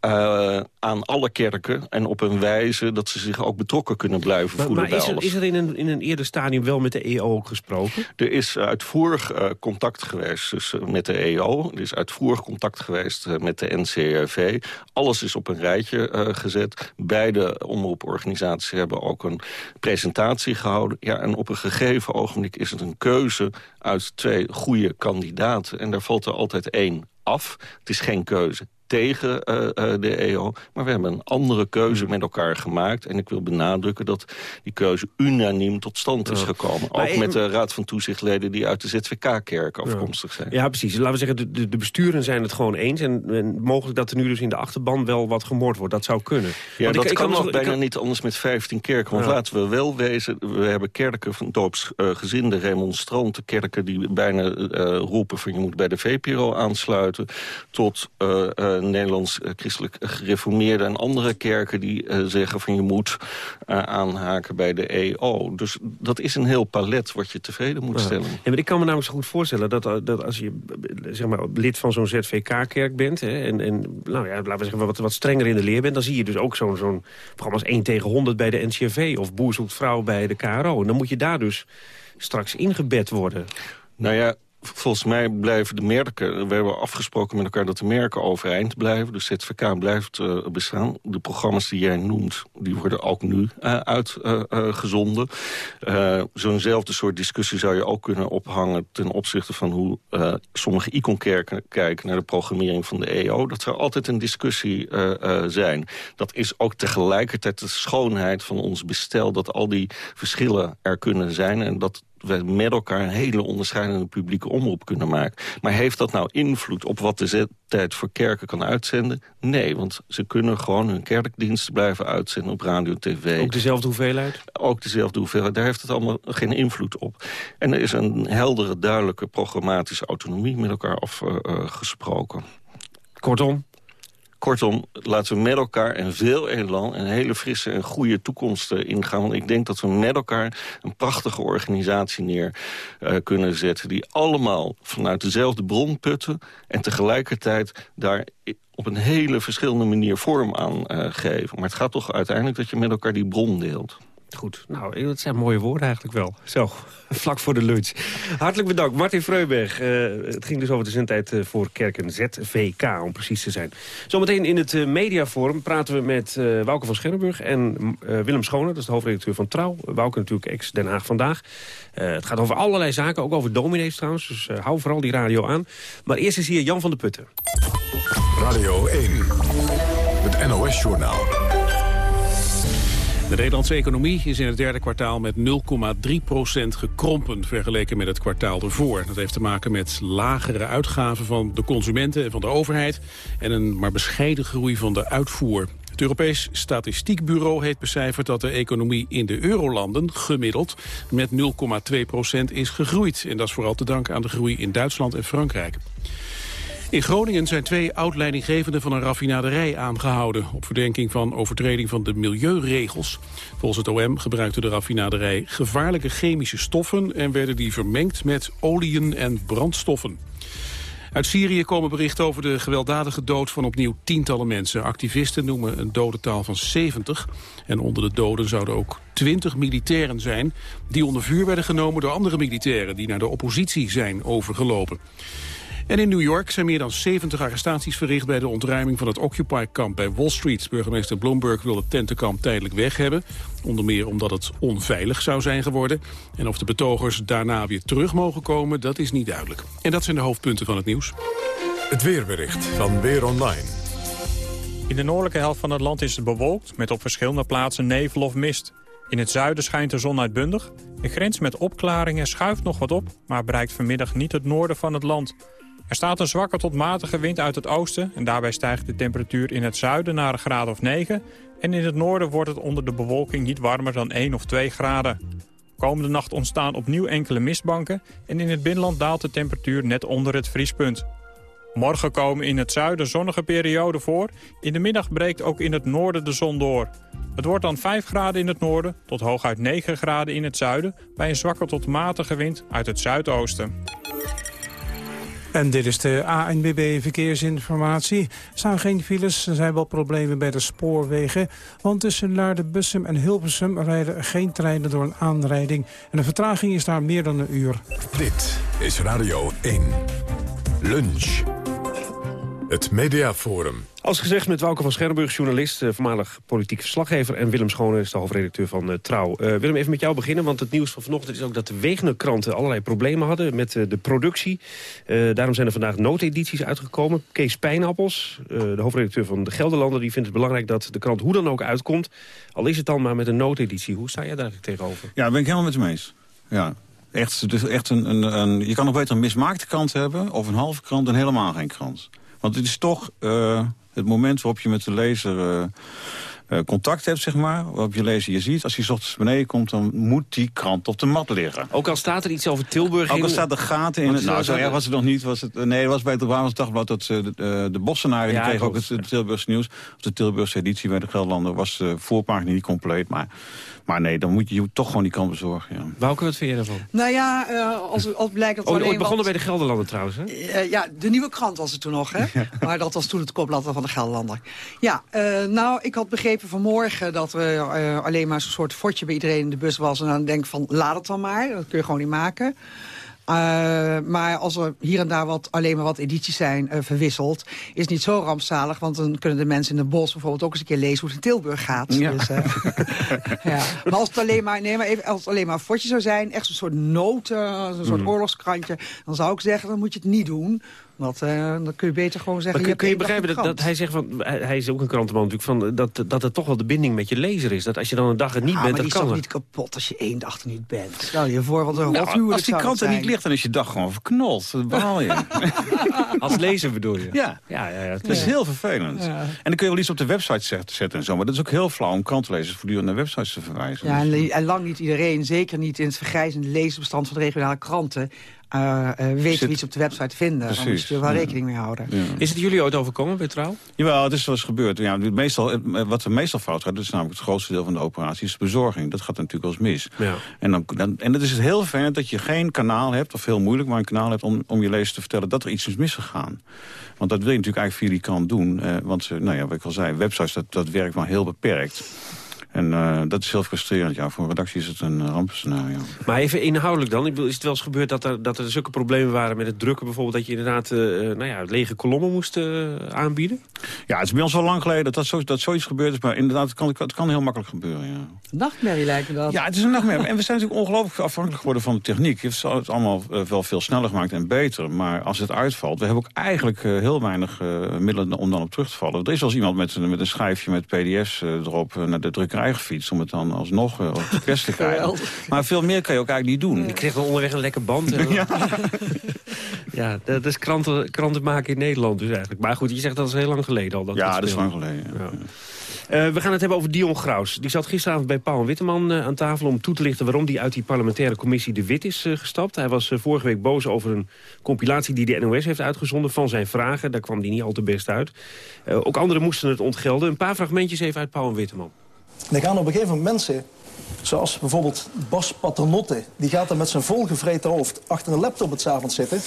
uh, aan alle kerken en op een wijze dat ze zich ook betrokken kunnen blijven maar, voelen maar bij is er, alles. is er in een, in een eerder stadium wel met de EO gesproken? Er is uitvoerig uh, contact geweest dus, uh, met de EO. Er is uitvoerig contact geweest uh, met de NCRV. Alles is op een rijtje gezet. Beide omroeporganisaties hebben ook een presentatie gehouden. Ja, en op een gegeven ogenblik is het een keuze uit twee goede kandidaten. En daar valt er altijd één af. Het is geen keuze tegen uh, uh, de EO. Maar we hebben een andere keuze met elkaar gemaakt. En ik wil benadrukken dat die keuze unaniem tot stand is gekomen. Ook met de Raad van Toezichtleden die uit de ZVK-kerk afkomstig zijn. Ja, precies. Laten we zeggen, de, de, besturen zijn het gewoon eens. En, en mogelijk dat er nu dus in de achterban wel wat gemoord wordt. Dat zou kunnen. Ja, Want dat ik- ik kan nog bijna kan- niet anders met 15 kerken. Want Ja. laten we wel wezen, we hebben kerken van doopsgezinde remonstranten. Kerken die bijna eh, roepen van je moet bij de VPRO aansluiten. Tot eh, eh, Nederlands eh, christelijk gereformeerde en andere kerken die eh, zeggen van je moet eh, aanhaken bij de EO. Dus dat is een heel palet wat je tevreden moet stellen. Ja, maar ik kan me namelijk zo goed voorstellen dat, dat als je eh, zeg maar, lid van zo'n ZVK-kerk bent... Hè, en, en nou ja, laten we zeggen wat, wat strenger in de leer bent... dan zie je dus ook zo'n zo'n programma als 1 tegen 100 bij de NCRV... of Boer zoekt vrouw bij de KRO. En dan moet je daar dus straks ingebed worden. Nou ja, volgens mij blijven de merken... We hebben afgesproken met elkaar dat de merken overeind blijven. Dus ZVK blijft eh, bestaan. De programma's die jij noemt, die worden ook nu uh, uitgezonden. Uh, Zo'nzelfde soort discussie zou je ook kunnen ophangen... ten opzichte van hoe sommige iconkerken kijken... naar de programmering van de EO. Dat zou altijd een discussie zijn. Dat is ook tegelijkertijd de schoonheid van ons bestel... dat al die verschillen er kunnen zijn... en dat we met elkaar een hele onderscheidende publieke omroep kunnen maken. Maar heeft dat nou invloed op wat de zendtijd voor kerken kan uitzenden? Nee, want ze kunnen gewoon hun kerkdiensten blijven uitzenden op radio en tv. Ook dezelfde hoeveelheid? Ook dezelfde hoeveelheid. Daar heeft het allemaal geen invloed op. En er is een heldere, duidelijke programmatische autonomie met elkaar afgesproken. Kortom? Kortom, laten we met elkaar en veel elan... een hele frisse en goede toekomst uh, ingaan. Want ik denk dat we met elkaar een prachtige organisatie neer uh, kunnen zetten... die allemaal vanuit dezelfde bron putten... en tegelijkertijd daar op een hele verschillende manier vorm aan uh, geven. Maar het gaat toch uiteindelijk dat je met elkaar die bron deelt. Goed. Nou, dat zijn mooie woorden eigenlijk wel. Zo, vlak voor de lunch. Hartelijk bedankt, Martin Freuberg. Uh, het ging dus over de zendtijd uh, voor Kerken ZVK, om precies te zijn. Zometeen in het uh, mediaforum praten we met uh, Wouke van Scherrenburg... en Willem Schoner, dat is de hoofdredacteur van Trouw. Wouke natuurlijk ex-Den Haag Vandaag. het gaat over allerlei zaken, ook over dominees trouwens. Dus hou vooral die radio aan. Maar eerst is hier Jan van der Putten. Radio 1, het NOS-journaal. De Nederlandse economie is in het derde kwartaal met 0,3% gekrompen vergeleken met het kwartaal ervoor. Dat heeft te maken met lagere uitgaven van de consumenten en van de overheid en een maar bescheiden groei van de uitvoer. Het Europees Statistiekbureau heeft becijferd dat de economie in de eurolanden gemiddeld met 0,2% is gegroeid. En dat is vooral te danken aan de groei in Duitsland en Frankrijk. In Groningen zijn twee oud-leidinggevenden van een raffinaderij aangehouden... op verdenking van overtreding van de milieuregels. Volgens het OM gebruikte de raffinaderij gevaarlijke chemische stoffen... en werden die vermengd met oliën en brandstoffen. Uit Syrië komen berichten over de gewelddadige dood van opnieuw tientallen mensen. Activisten noemen een dodental van 70. En onder de doden zouden ook 20 militairen zijn... die onder vuur werden genomen door andere militairen... die naar de oppositie zijn overgelopen. En in New York zijn meer dan 70 arrestaties verricht... bij de ontruiming van het Occupy-kamp bij Wall Street. Burgemeester Bloomberg wil het tentenkamp tijdelijk weg hebben. Onder meer omdat het onveilig zou zijn geworden. En of de betogers daarna weer terug mogen komen, dat is niet duidelijk. En dat zijn de hoofdpunten van het nieuws. Het weerbericht van Weer Online. In de noordelijke helft van het land is het bewolkt... met op verschillende plaatsen nevel of mist. In het zuiden schijnt de zon uitbundig. De grens met opklaringen schuift nog wat op... maar bereikt vanmiddag niet het noorden van het land... Er staat een zwakke tot matige wind uit het oosten... en daarbij stijgt de temperatuur in het zuiden naar een graad of 9... en in het noorden wordt het onder de bewolking niet warmer dan 1 of 2 graden. Komende nacht ontstaan opnieuw enkele mistbanken... en in het binnenland daalt de temperatuur net onder het vriespunt. Morgen komen in het zuiden zonnige perioden voor. In de middag breekt ook in het noorden de zon door. Het wordt dan 5 graden in het noorden tot hooguit 9 graden in het zuiden... bij een zwakke tot matige wind uit het zuidoosten. En dit is de ANBB Verkeersinformatie. Er staan geen files, er zijn wel problemen bij de spoorwegen. Want tussen Naarden-Bussum en Hilversum rijden geen treinen door een aanrijding. En de vertraging is daar meer dan een uur. Dit is Radio 1. Lunch. Het Mediaforum. Als gezegd met Wouke van Scherrenburg, journalist, eh, voormalig politiek verslaggever... en Willem Schone is de hoofdredacteur van uh, Trouw. Uh, Willem, even met jou beginnen, want het nieuws van vanochtend is ook... dat de Wegener-kranten allerlei problemen hadden met de productie. daarom zijn er vandaag noodedities uitgekomen. Kees Pijnappels, de hoofdredacteur van De Gelderlander... die vindt het belangrijk dat de krant hoe dan ook uitkomt. Al is het dan maar met een noodeditie. Hoe sta jij daar eigenlijk tegenover? Ja, ben ik helemaal met hem eens. Ja, Echt, dus echt een, een, een, je kan nog beter een mismaakte krant hebben... of een halve krant dan helemaal geen krant. Want het is toch uh, het moment waarop je met de lezer... Uh, uh, contact hebt, zeg maar, waarop je lezer je ziet... als hij ochtends beneden komt, dan moet die krant op de mat liggen. Ook al staat er iets over Tilburg Ook al staat er gaten in... Het, nou, zo erg was het nog niet. Was het, nee, het was bij het Brabants Dagblad dat de, de, de Bossenaren... die kregen ook het, het Tilburgse nieuws. Of de Tilburgse editie bij de Gelderlander was de voorpagina niet compleet. Maar maar nee, dan moet je toch gewoon die kant bezorgen. Ja. Wouke, wat vind je daarvan? Nou ja, uh, als, als blijkt dat... Ooit, ooit begonnen bij de Gelderlander trouwens, hè? Uh, ja, de Nieuwe Krant was het toen nog, hè? maar dat was toen het kopblad van de Gelderlander. Ja, uh, nou, ik had begrepen vanmorgen dat er alleen maar zo'n soort fortje bij iedereen in de bus was. En dan denk ik van, laat het dan maar. Dat kun je gewoon niet maken. Uh, maar als er hier en daar wat, alleen maar wat edities zijn uh, verwisseld... is het niet zo rampzalig, want dan kunnen de mensen in de bos... bijvoorbeeld ook eens een keer lezen hoe het in Tilburg gaat. Ja. Dus, uh, ja. Maar als het alleen maar, nee, maar even, als het alleen maar een fortje zou zijn... echt zo'n soort noten, een soort mm. oorlogskrantje... dan zou ik zeggen, dan moet je het niet doen. Want uh, dan kun je beter gewoon zeggen... Maar kun, kun je begrijpen dat, dat, hij zegt, van, hij is ook een krantenman natuurlijk... Van, dat, dat het toch wel de binding met je lezer is. Dat als je dan een dag er niet ja, bent, dan kan die is toch niet kapot als je één dag er niet bent? Stel je voor wat een nou, Als die krant er niet ligt, dan is je dag gewoon verknold. Dat behaal je. als lezer bedoel je? Ja. ja, ja, ja dat is heel vervelend. En dan kun je wel iets op de website zetten en zo. Maar dat is ook heel flauw om krantenlezers voortdurend naar websites te verwijzen. Ja, en, en lang niet iedereen, zeker niet in het vergrijzende lezersbestand van de regionale kranten uh, uh, weet Zit... iets op de website te vinden. Precies. Daar moet je er wel rekening mee houden. Ja. Is het jullie ooit overkomen bij Trouw? Jawel, het is wel eens gebeurd. Ja, meestal, wat er meestal fout gaat, dat is namelijk het grootste deel van de operatie, is de bezorging. Dat gaat natuurlijk wel eens mis. Ja. En, dan, dan, en het is het heel fijn dat je geen kanaal hebt, of heel moeilijk, maar een kanaal hebt om, om je lezer te vertellen dat er iets is misgegaan. Want dat wil je natuurlijk eigenlijk via die kant doen. Uh, want, nou ja, wat ik al zei, websites, dat, dat werkt maar heel beperkt. En uh, dat is heel frustrerend. Ja, voor een redactie is het een rampenscenario. Maar even inhoudelijk dan. Is het wel eens gebeurd dat er, dat er zulke problemen waren met het drukken? Bijvoorbeeld dat je inderdaad uh, nou ja, lege kolommen moest uh, aanbieden? Ja, het is bij ons al lang geleden dat, dat, zo, dat zoiets gebeurd is. Maar inderdaad, het kan, het kan heel makkelijk gebeuren, ja. Nachtmerrie lijkt me dat. Ja, het is een nachtmerrie. en we zijn natuurlijk ongelooflijk afhankelijk geworden van de techniek. Het heeft het allemaal wel veel sneller gemaakt en beter. Maar als het uitvalt, we hebben ook eigenlijk heel weinig middelen om dan op terug te vallen. Er is wel eens iemand met, met een schijfje met pdf's erop naar de drukkerij gefietst... om het dan alsnog uh, op de pers te krijgen. maar veel meer kan je ook eigenlijk niet doen. Ik kreeg dan onderweg een lekker band. ja. ja, dat is kranten, kranten maken in Nederland dus eigenlijk. Maar goed, je zegt dat is heel lang geleden al. Dat ja, dat is lang geleden. Ja. Uh, we gaan het hebben over Dion Graus. Die zat gisteravond bij Paul Witteman uh, aan tafel om toe te lichten... waarom hij uit die parlementaire commissie De Wit is uh, gestapt. Hij was vorige week boos over een compilatie die de NOS heeft uitgezonden... van zijn vragen. Daar kwam hij niet al te best uit. ook anderen moesten het ontgelden. Een paar fragmentjes even uit Paul Witteman. Er gaan op een gegeven moment mensen, zoals bijvoorbeeld Bas Paternotte... die gaat er met zijn volgevreten hoofd achter een laptop het avond zitten...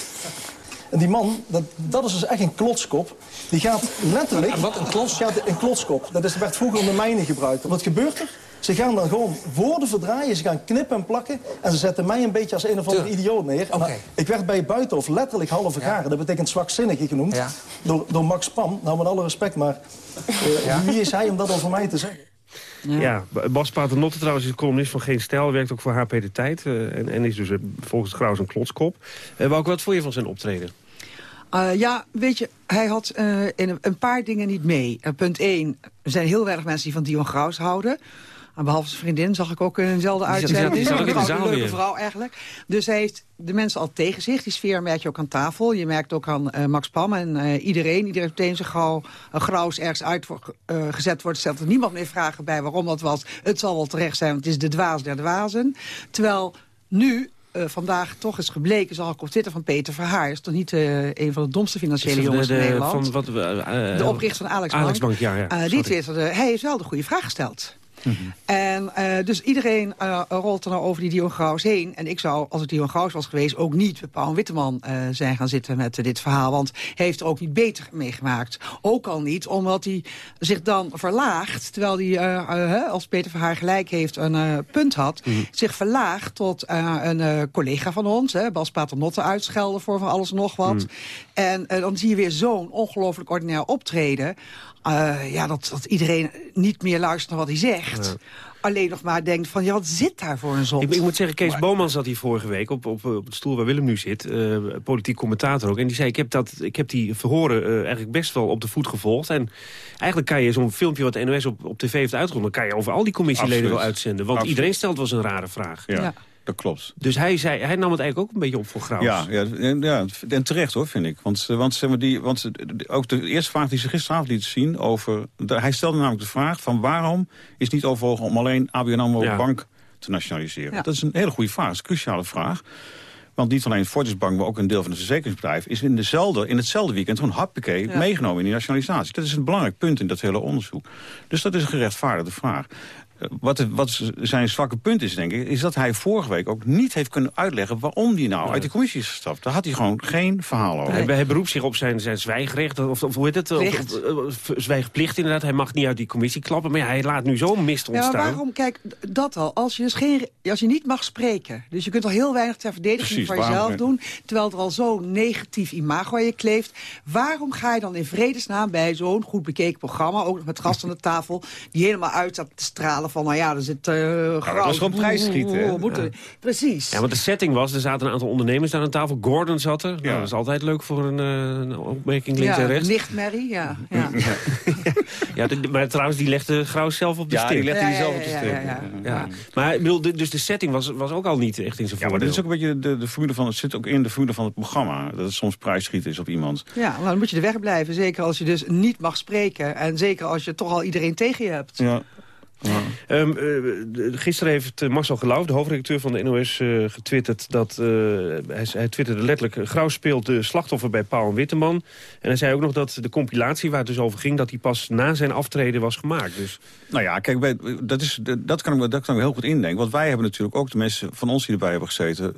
En die man, dat, dat is dus echt een klotskop. Die gaat letterlijk... Wat, een klotskop? Gaat een klotskop. Dat is, werd vroeger in de mijnen gebruikt. Wat gebeurt er? Ze gaan dan gewoon woorden verdraaien, ze gaan knippen en plakken... en ze zetten mij een beetje als een of andere idioot neer. Okay. ik werd bij Buitenhof letterlijk halve garen. Dat betekent zwakzinnige genoemd. Ja. Door, door Max Pam. Nou, met alle respect, maar uh, ja. wie is hij om dat over mij te zeggen? Ja. ja, Bas Paternotte trouwens is columnist van Geen Stijl. Werkt ook voor HP De Tijd. Uh, en, en, is dus uh, volgens Graus een klotskop. Uh, Wouke, wat vond je van zijn optreden? Uh, ja, weet je, hij had uh, in een paar dingen niet mee. Uh, punt 1, er zijn heel weinig mensen die van Dion Graus houden. En behalve zijn vriendin zag ik ook in dezelfde uitzending. Die zat ook in de zaal Een leuke vrouw eigenlijk. Dus hij heeft de mensen al tegen zich. Die sfeer merk je ook aan tafel. Je merkt ook aan uh, Max Pam en uh, iedereen. Iedereen meteen zijn gauw uh, graus ergens uitgezet wordt. Stelt er niemand meer vragen bij waarom dat was. Het zal wel terecht zijn, want het is de dwaas der dwazen. Terwijl nu uh, vandaag toch is gebleken, zag ik op Twitter van Peter Verhaar... is toch niet uh, een van de domste financiële jongens de, in Nederland. Van, wat, uh, de oprichter van Alex, Alex Bank. ja, ja. die twitterde, hij heeft wel de goede vraag gesteld. Mm -hmm. En uh, dus iedereen uh, rolt er nou over die Dion Graus heen. En ik zou, als het Dion Graus was geweest, ook niet met Paul Witteman uh, zijn gaan zitten met dit verhaal. Want hij heeft er ook niet beter meegemaakt. Ook al niet, omdat hij zich dan verlaagt, terwijl hij, als Peter Verhaar gelijk heeft, een punt had, mm -hmm. zich verlaagt tot een collega van ons, hè, Bas Paternotte uitschelden voor van alles en nog wat. Mm -hmm. En dan zie je weer zo'n ongelooflijk ordinair optreden. Uh, ja, dat, dat iedereen niet meer luistert naar wat hij zegt. Ja. Alleen nog maar denkt van, ja, wat zit daar voor een zon? Ik, ik, moet zeggen, Kees maar... Boman zat hier vorige week op, op, op het stoel waar Willem nu zit. Uh, politiek commentator ook. En die zei, ik heb, dat, ik heb die verhoren uh, eigenlijk best wel op de voet gevolgd. En eigenlijk kan je zo'n filmpje wat de NOS op, op tv heeft uitgeronden... kan je over al die commissieleden wel uitzenden. Want Absoluut. iedereen stelt wel eens een rare vraag. Ja. ja dat klopt. Dus hij, zei, hij nam het eigenlijk ook een beetje op voor Graus. Ja, ja, ja en terecht hoor, vind ik. Want, want, zeg maar, die, want ook de eerste vraag die ze gisteravond liet zien over... De, hij stelde namelijk de vraag van waarom is niet overwogen om alleen ABN AMRO ja. Bank te nationaliseren. Ja. Dat is een hele goede vraag, dat is een cruciale vraag. Want niet alleen Fortis Bank, maar ook een deel van het verzekeringsbedrijf... is in, dezelfde, in hetzelfde weekend gewoon happakee ja. meegenomen in die nationalisatie. Dat is een belangrijk punt in dat hele onderzoek. Dus dat is een gerechtvaardigde vraag wat, het, wat zijn zwakke punt is, denk ik... is dat hij vorige week ook niet heeft kunnen uitleggen... waarom hij nou nee. uit de commissie is gestapt. Daar had hij gewoon geen verhaal over. Nee. Hij, hij beroept zich op zijn, zijn zwijgrecht, of, of hoe heet het? Plicht. Of, of, zwijgplicht inderdaad. Hij mag niet uit die commissie klappen, maar ja, hij laat nu zo'n mist ontstaan. Ja, waarom? Kijk, dat al. Als je, dus geen, als je niet mag spreken... dus je kunt al heel weinig ter verdediging Precies, van jezelf waarom, doen... terwijl er al zo'n negatief imago aan je kleeft... waarom ga je dan in vredesnaam bij zo'n goed bekeken programma... ook met gast aan de tafel... die helemaal uit te stralen van... nou ja, er zit uh, ja, dat was gewoon prijsschieten. Ja. Precies. Ja, want de setting was, er zaten een aantal ondernemers daar aan tafel. Gordon zat er. Ja. Nou, dat is altijd leuk voor een, een opmerking links ja, en rechts. lichtmerrie, ja. ja. ja de, maar trouwens, die legde Graus zelf op de ja, stip. die legde die zelf op de stip. Ja, Maar bedoel, de, dus de setting was, was ook al niet echt in zijn Ja, maar dit is ook een beetje de, de formule van, het zit ook in de formule van het programma. Dat het soms prijsschieten is op iemand. Ja, nou, dan moet je er weg blijven. Zeker als je dus niet mag spreken. En zeker als je toch al iedereen tegen je hebt. Ja. Ja. Um, uh, gisteren heeft Marcel Gelauw, de hoofdredacteur van de NOS, uh, getwitterd dat hij, hij twitterde letterlijk: Grauw speelt de slachtoffer bij Paul en Witteman. En hij zei ook nog dat de compilatie waar het dus over ging, dat die pas na zijn aftreden was gemaakt. Dus... Nou ja, kijk, dat, is, dat, kan ik, dat kan ik heel goed indenken. Want wij hebben natuurlijk ook de mensen van ons die erbij hebben gezeten,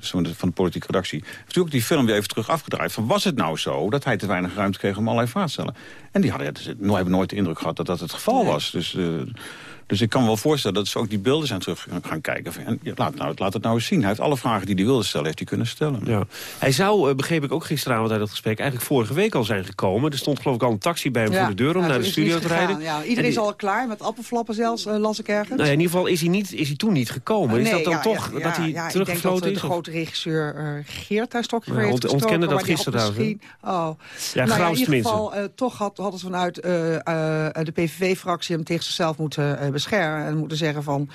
van de politieke redactie, natuurlijk ook die film weer even terug afgedraaid. Van was het nou zo dat hij te weinig ruimte kreeg om allerlei vragen? En die hadden, hebben nooit de indruk gehad dat dat het geval was. Dus Dus ik kan me wel voorstellen dat ze ook die beelden zijn terug gaan kijken. Van, en, ja, laat, nou, laat het nou eens zien. Hij heeft alle vragen die hij wilde stellen, heeft hij kunnen stellen. Ja. Hij zou, eh, begreep ik ook gisteravond uit dat gesprek... eigenlijk vorige week al zijn gekomen. Er stond geloof ik al een taxi bij hem Ja. voor de deur om Ja, naar de is studio te rijden. Ja, En iedereen die- is al klaar, met appelflappen zelfs, eh, las ik ergens. Nou ja, in ieder geval is hij, niet, is hij toen niet gekomen. is Nee, dat dan ja, toch ja, dat hij ja, Ik denk dat eh, is? de grote regisseur eh, Geert daar stokje Ja, voor heeft ontkende dat gisteren oh. Ja, nou ja, in ieder geval, eh, toch had, had het vanuit eh, eh, de PVV-fractie hem tegen zichzelf moeten beschermen. En moeten zeggen van,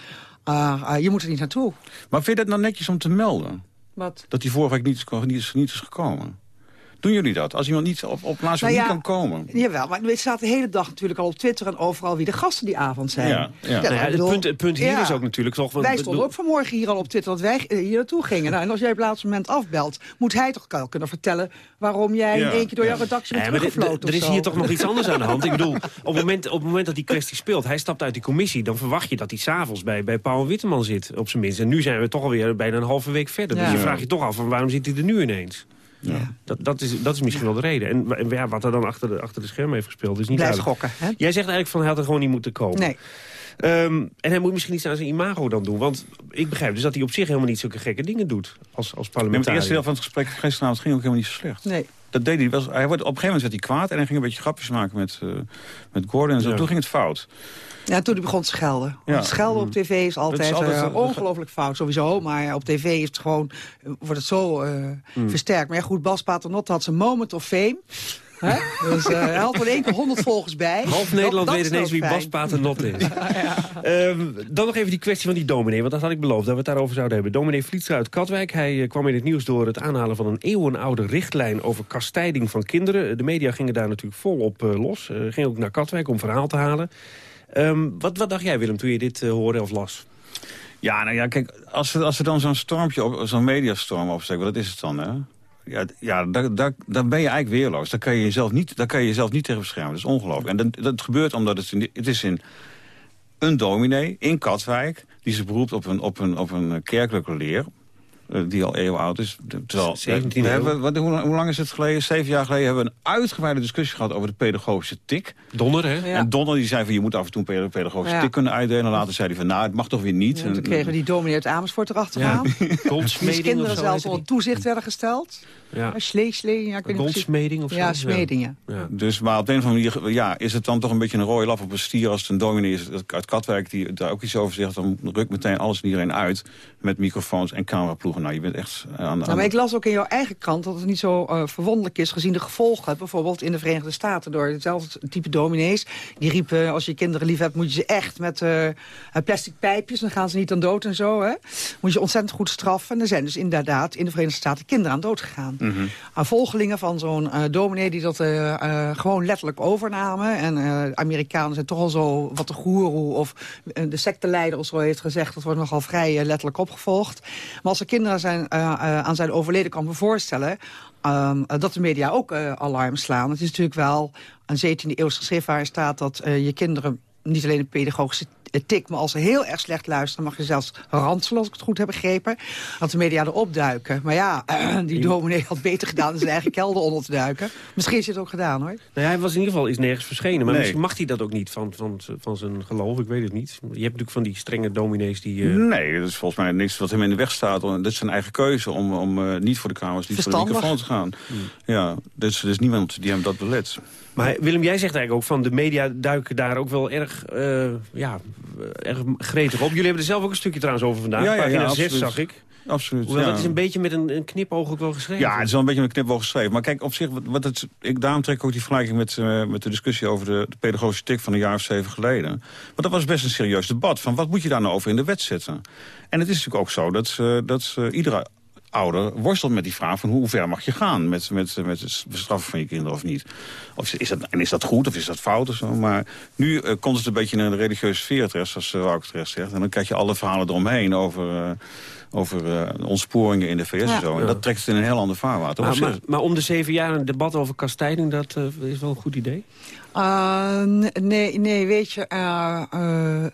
ah, ah, je moet er niet naartoe. Maar vind je dat nou netjes om te melden? Wat? Dat hij vorige week niet, niet, is- niet is gekomen? Doen jullie dat? Als iemand niet op, op plaats Nou niet ja, kan komen? Jawel, maar het staat de hele dag natuurlijk al op Twitter en overal wie de gasten die avond zijn. Ja, ja. Nou het, bedoel, punt, het punt hier ja. is ook natuurlijk toch... Wij bedoel- stonden ook vanmorgen hier al op Twitter dat wij eh, hier naartoe gingen. Nou, en als jij op het laatste moment afbelt, moet hij toch wel kunnen vertellen... waarom jij Ja, in één keer door ja. jouw redactie bent teruggefloten Er is hier toch nog iets anders aan de hand. Ik bedoel, op het moment, op het moment dat die kwestie speelt... hij stapt uit die commissie, dan verwacht je dat hij s'avonds bij, bij Paul Witteman zit, op zijn minst. En nu zijn we toch alweer bijna een halve week verder. Ja. Dus je vraagt je toch af, van waarom zit hij er nu ineens? Dat, dat, is, dat is misschien wel de reden. En, en ja, wat er dan achter de, achter de schermen heeft gespeeld, is niet Blijf duidelijk. gokken, hè? Jij zegt eigenlijk van hij had er gewoon niet moeten komen. Nee. Ehm, en hij moet misschien iets aan zijn imago dan doen. Want ik begrijp dus dat hij op zich helemaal niet zulke gekke dingen doet. Als, als Nee, maar het parlementariër. eerste deel van het gesprek gisteravond ging ook helemaal niet zo slecht. Nee. Dat deed hij. Was, hij wordt, op een gegeven moment werd hij kwaad en hij ging een beetje grapjes maken met, eh, met Gordon en zo. Ja. Toen ging het fout. Ja, toen hij begon te schelden. Ja. Schelden op tv is altijd, is altijd, eh, ongelooflijk fout, sowieso. Maar op tv is het gewoon, eh, wordt het zo eh, Hmm. versterkt. Maar ja, goed, Bas Paternotte had zijn moment of fame. Dus eh, hij had er één keer 100 volgers bij. Half Nederland weet ineens wie. Bas Paternotte is. Ehm, dan nog even die kwestie van die dominee. Want dat had ik beloofd dat we het daarover zouden hebben. Dominee Vlietstra uit Katwijk. Hij kwam in het nieuws door het aanhalen van een eeuwenoude richtlijn... over kastijding van kinderen. De media gingen daar natuurlijk vol op eh, los. Uh, ging ook naar Katwijk om verhaal te halen. Ehm, wat, wat dacht jij, Willem, toen je dit eh, hoorde of las? Ja, nou ja, kijk, als er, als er dan zo'n stormpje, zo'n mediastorm opsteekt, wat is het dan, hè? Ja, ja daar, daar, daar ben je eigenlijk weerloos. Daar kan je jezelf niet, daar kan je jezelf niet tegen beschermen. Dat is ongelooflijk. En dat, dat gebeurt omdat het, in, het is in een dominee in Katwijk... die zich beroept op een, op een, op een kerkelijke leer... eh, die al eeuwen oud is. Terwijl, 17e we hebben, wat, hoe, lang- hoe lang is het geleden? Zeven jaar geleden hebben we een uitgebreide discussie gehad... over de pedagogische tik. Donner, hè? Ja. En Donner die zei van je moet af en toe een peda- pedagogische Ja. tik kunnen uitdelen. Later zei hij van nou, het mag toch weer niet. En toen kregen we die dominee uit Amersfoort erachteraan. Ja. Die Goldsmeding kinderen zelfs onder toezicht werden gesteld. Ja. Ja. Slee, slee, ja, ik weet. Goldsmeding of zo? Ja, smeding, ja. Dus, maar op de een of andere manier ja, is het dan toch een beetje een rode lap op een stier... als het een dominee is uit Katwijk die daar ook iets over zegt... dan rukt meteen alles en iedereen uit met microfoons en cameraploegen. Nou, je bent echt aan, aan Nou, maar ik las ook in jouw eigen krant dat het niet zo eh, verwonderlijk is... gezien de gevolgen, bijvoorbeeld in de Verenigde Staten... door hetzelfde type dominees. Die riepen, als je kinderen lief hebt, moet je ze echt met eh, plastic pijpjes... dan gaan ze niet aan dood en zo, hè. Moet je ontzettend goed straffen. En er zijn dus inderdaad in de Verenigde Staten kinderen aan dood gegaan. Aan volgelingen van zo'n eh, dominee die dat eh, eh, gewoon letterlijk overnamen. En Amerikanen zijn toch al zo wat de goeroe of de secteleider of zo heeft gezegd. Dat wordt nogal vrij letterlijk opgevolgd. Maar als er kinderen zijn, aan zijn overleden kan me voorstellen... ehm, eh, dat de media ook alarm slaan. Het is natuurlijk wel een 17e eeuws geschrift waarin staat dat je kinderen niet alleen een pedagogische tik, maar als ze heel erg slecht luisteren... mag je zelfs ranselen, als ik het goed heb begrepen. Dat de media erop duiken. Maar ja, die dominee had beter gedaan... in zijn eigen kelder onder te duiken. Misschien is het ook gedaan, hoor. Nou ja, hij was in ieder geval is nergens verschenen. Maar Nee. misschien mag hij dat ook niet van, van, van zijn geloof. Ik weet het niet. Je hebt natuurlijk van die strenge dominees die... eh, Nee, dat is volgens mij niks wat hem in de weg staat. Dat is zijn eigen keuze om, om eh, niet voor de kamers, niet Verstandig. voor de microfoon te gaan. Ja, dus er is niemand die hem dat belet. Maar Willem, jij zegt eigenlijk ook van de media duiken daar ook wel erg, eh, ja, erg gretig op. Jullie hebben er zelf ook een stukje trouwens over vandaag. Ja, ja, Pagina ja, 6 absoluut. zag ik. Absoluut, Hoewel, ja. dat is een beetje met een, een knipoog ook wel geschreven. Ja, het is wel een beetje met een knipoog geschreven. Maar kijk, op zich, wat, wat het, ik, daarom trek ik ook die vergelijking met, eh, met de discussie over de, de pedagogische tik van een jaar of zeven geleden. Want dat was best een serieus debat. Van wat moet je daar nou over in de wet zetten? En het is natuurlijk ook zo dat, eh, dat iedere ouder worstelt met die vraag van hoe ver mag je gaan met, met, met het bestraffen van je kinderen of niet. Of is dat, en is dat goed of is dat fout of zo? Maar nu eh, komt het een beetje in een religieuze sfeer terecht, zoals uh, Wouter terecht zegt. En dan krijg je alle verhalen eromheen over, uh, over uh, ontsporingen in de VS Ja. en zo. En Ja. dat trekt het in een heel ander vaarwater. Maar, maar, maar om de zeven jaar een debat over kastijding, dat eh, is wel een goed idee. Uh, n- nee, nee, weet je, uh, uh,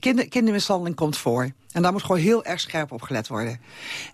kinder, kindermishandeling komt voor. En daar moet gewoon heel erg scherp op gelet worden.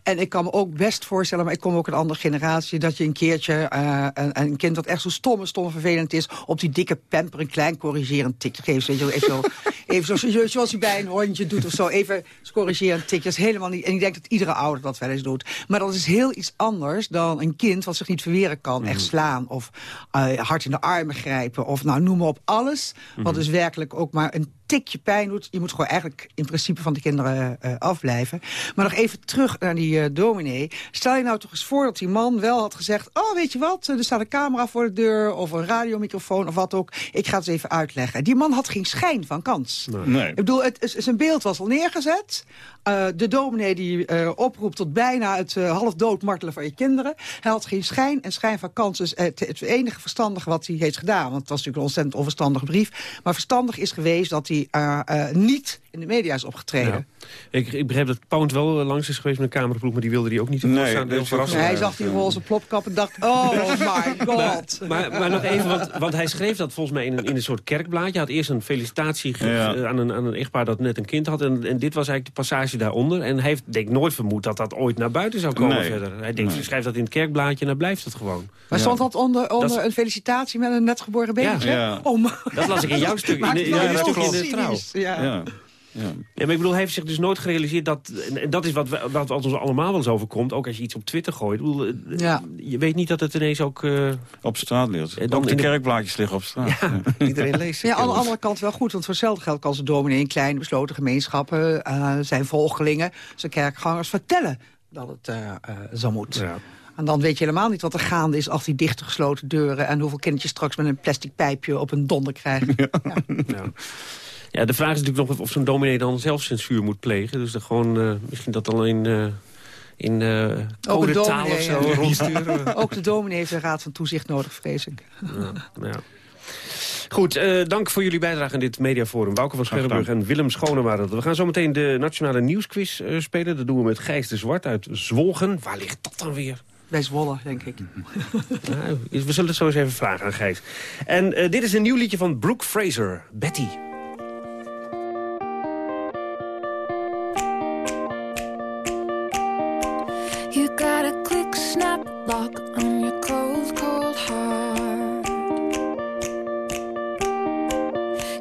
En ik kan me ook best voorstellen, maar ik kom ook een andere generatie... dat je een keertje uh, een, een kind dat echt zo stom en stom vervelend is... op die dikke pamper een klein corrigerend tikje geeft. Weet je, wel, even zo, Even zo, zoals je bij een hondje doet of zo. Even corrigeren, tikjes. Helemaal niet. En ik denk dat iedere ouder dat wel eens doet. Maar dat is heel iets anders dan een kind wat zich niet verweren kan. Echt slaan of uh, hard in de armen grijpen. Of nou, noem maar op alles. Wat Mhm. dus werkelijk ook maar een tikje pijn doet. Je moet gewoon eigenlijk in principe van de kinderen eh, afblijven. Maar nog even terug naar die eh, dominee. Stel je nou toch eens voor dat die man wel had gezegd... oh, weet je wat, er staat een camera voor de deur... of een radiomicrofoon of wat ook. Ik ga het eens even uitleggen. Die man had geen schijn van kans. Nee. Ik bedoel, het, zijn beeld was al neergezet. Eh, de dominee die eh, oproept tot bijna het eh, half dood martelen van je kinderen. Hij had geen schijn en schijn van kans. Dus het, het enige verstandige wat hij heeft gedaan... want het was natuurlijk een ontzettend onverstandige brief... maar verstandig is geweest dat hij eh, niet in de media is opgetreden. Ik, ik begreep dat Pound wel eh, langs is geweest met een cameraploeg... maar die wilde die ook niet Nee, staan. dat is Nee, hij zag die roze plopkap en dacht... oh my god. Maar, maar nog even, want, want hij schreef dat volgens mij in een, in een soort kerkblaadje. Hij had eerst een felicitatie Ja. eh, aan, een, aan een echtpaar dat net een kind had. En, en dit was eigenlijk de passage daaronder. En hij heeft denk nooit vermoed dat dat ooit naar buiten zou komen Nee. verder. Hij denkt, Nee. schrijf dat in het kerkblaadje en dan blijft het gewoon. Maar stond dat onder, onder Dat is- een felicitatie met een net geboren? Ja. Oh, Dat las ik in jouw stuk, in, in, in in de cynisch, trouw. Ja. Ja. Ja. Maar ik bedoel, hij heeft zich dus nooit gerealiseerd dat... En dat is wat, we- wat ons allemaal wel eens overkomt. Ook als je iets op Twitter gooit. Bedoel, eh, Ja. Je weet niet dat het ineens ook... eh, Op straat ligt. Dan Ook de kerkblaadjes liggen op straat. Ja. iedereen leest Ja, aan de andere kant wel goed. Want voor hetzelfde geld kan ze dominee in kleine besloten gemeenschappen... eh, zijn volgelingen, zijn kerkgangers vertellen dat het eh, eh, zo moet. Ja. En dan weet je helemaal niet wat er gaande is achter die dichte gesloten deuren... en hoeveel kindjes straks met een plastic pijpje op een donder krijgen. Ja. Ja, de vraag is natuurlijk nog of, zo'n dominee dan zelf censuur moet plegen. Dus dan gewoon, eh, misschien dat alleen eh, in eh Ook een codetaal dominee, of zo ja. rondsturen. Ook de dominee heeft een raad van toezicht nodig, vrees ik. Ja, ja. Goed, eh, dank voor jullie bijdrage aan dit mediaforum. Wouke van Scherrenburg en Willem Schone waren dat. We gaan zo meteen de Nationale Nieuwsquiz eh, spelen. Dat doen we met Gijs de Zwart uit Zwolgen. Waar ligt dat dan weer? Bij Zwolle, denk ik. Nou, we zullen het zo eens even vragen aan Gijs. En eh, dit is een nieuw liedje van Brooke Fraser, Betty. Lock on your cold, cold heart.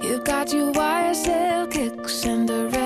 You've got your YSL kicks and the red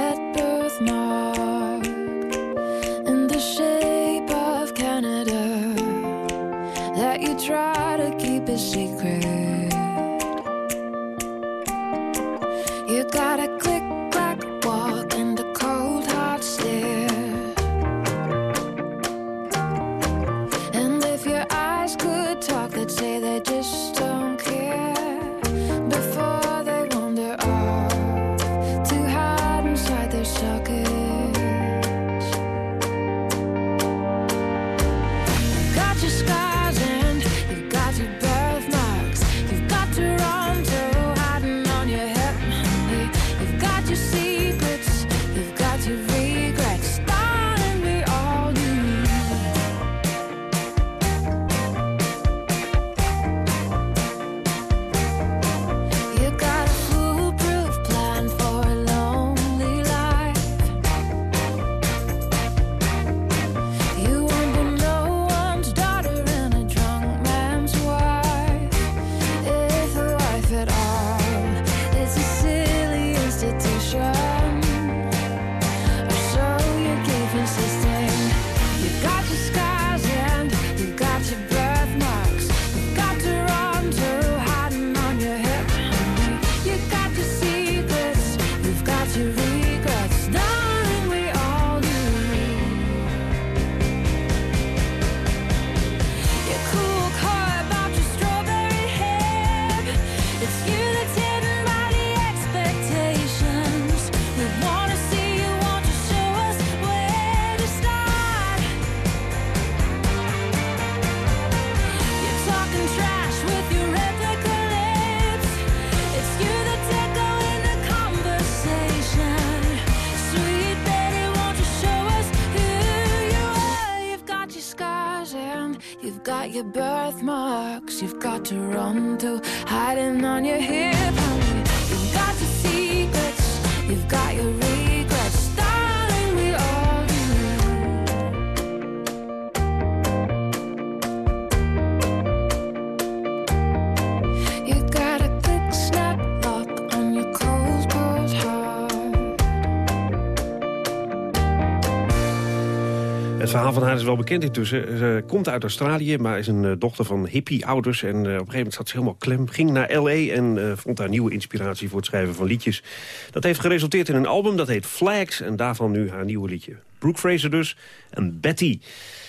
verhaal van haar is wel bekend intussen. Ze komt uit Australië, maar is een eh, dochter van hippie-ouders. En eh, op een gegeven moment zat ze helemaal klem. Ging naar L.A. en eh, vond daar nieuwe inspiratie voor het schrijven van liedjes. Dat heeft geresulteerd in een album, dat heet Flags. En daarvan nu haar nieuwe liedje. Brooke Fraser dus en Betty.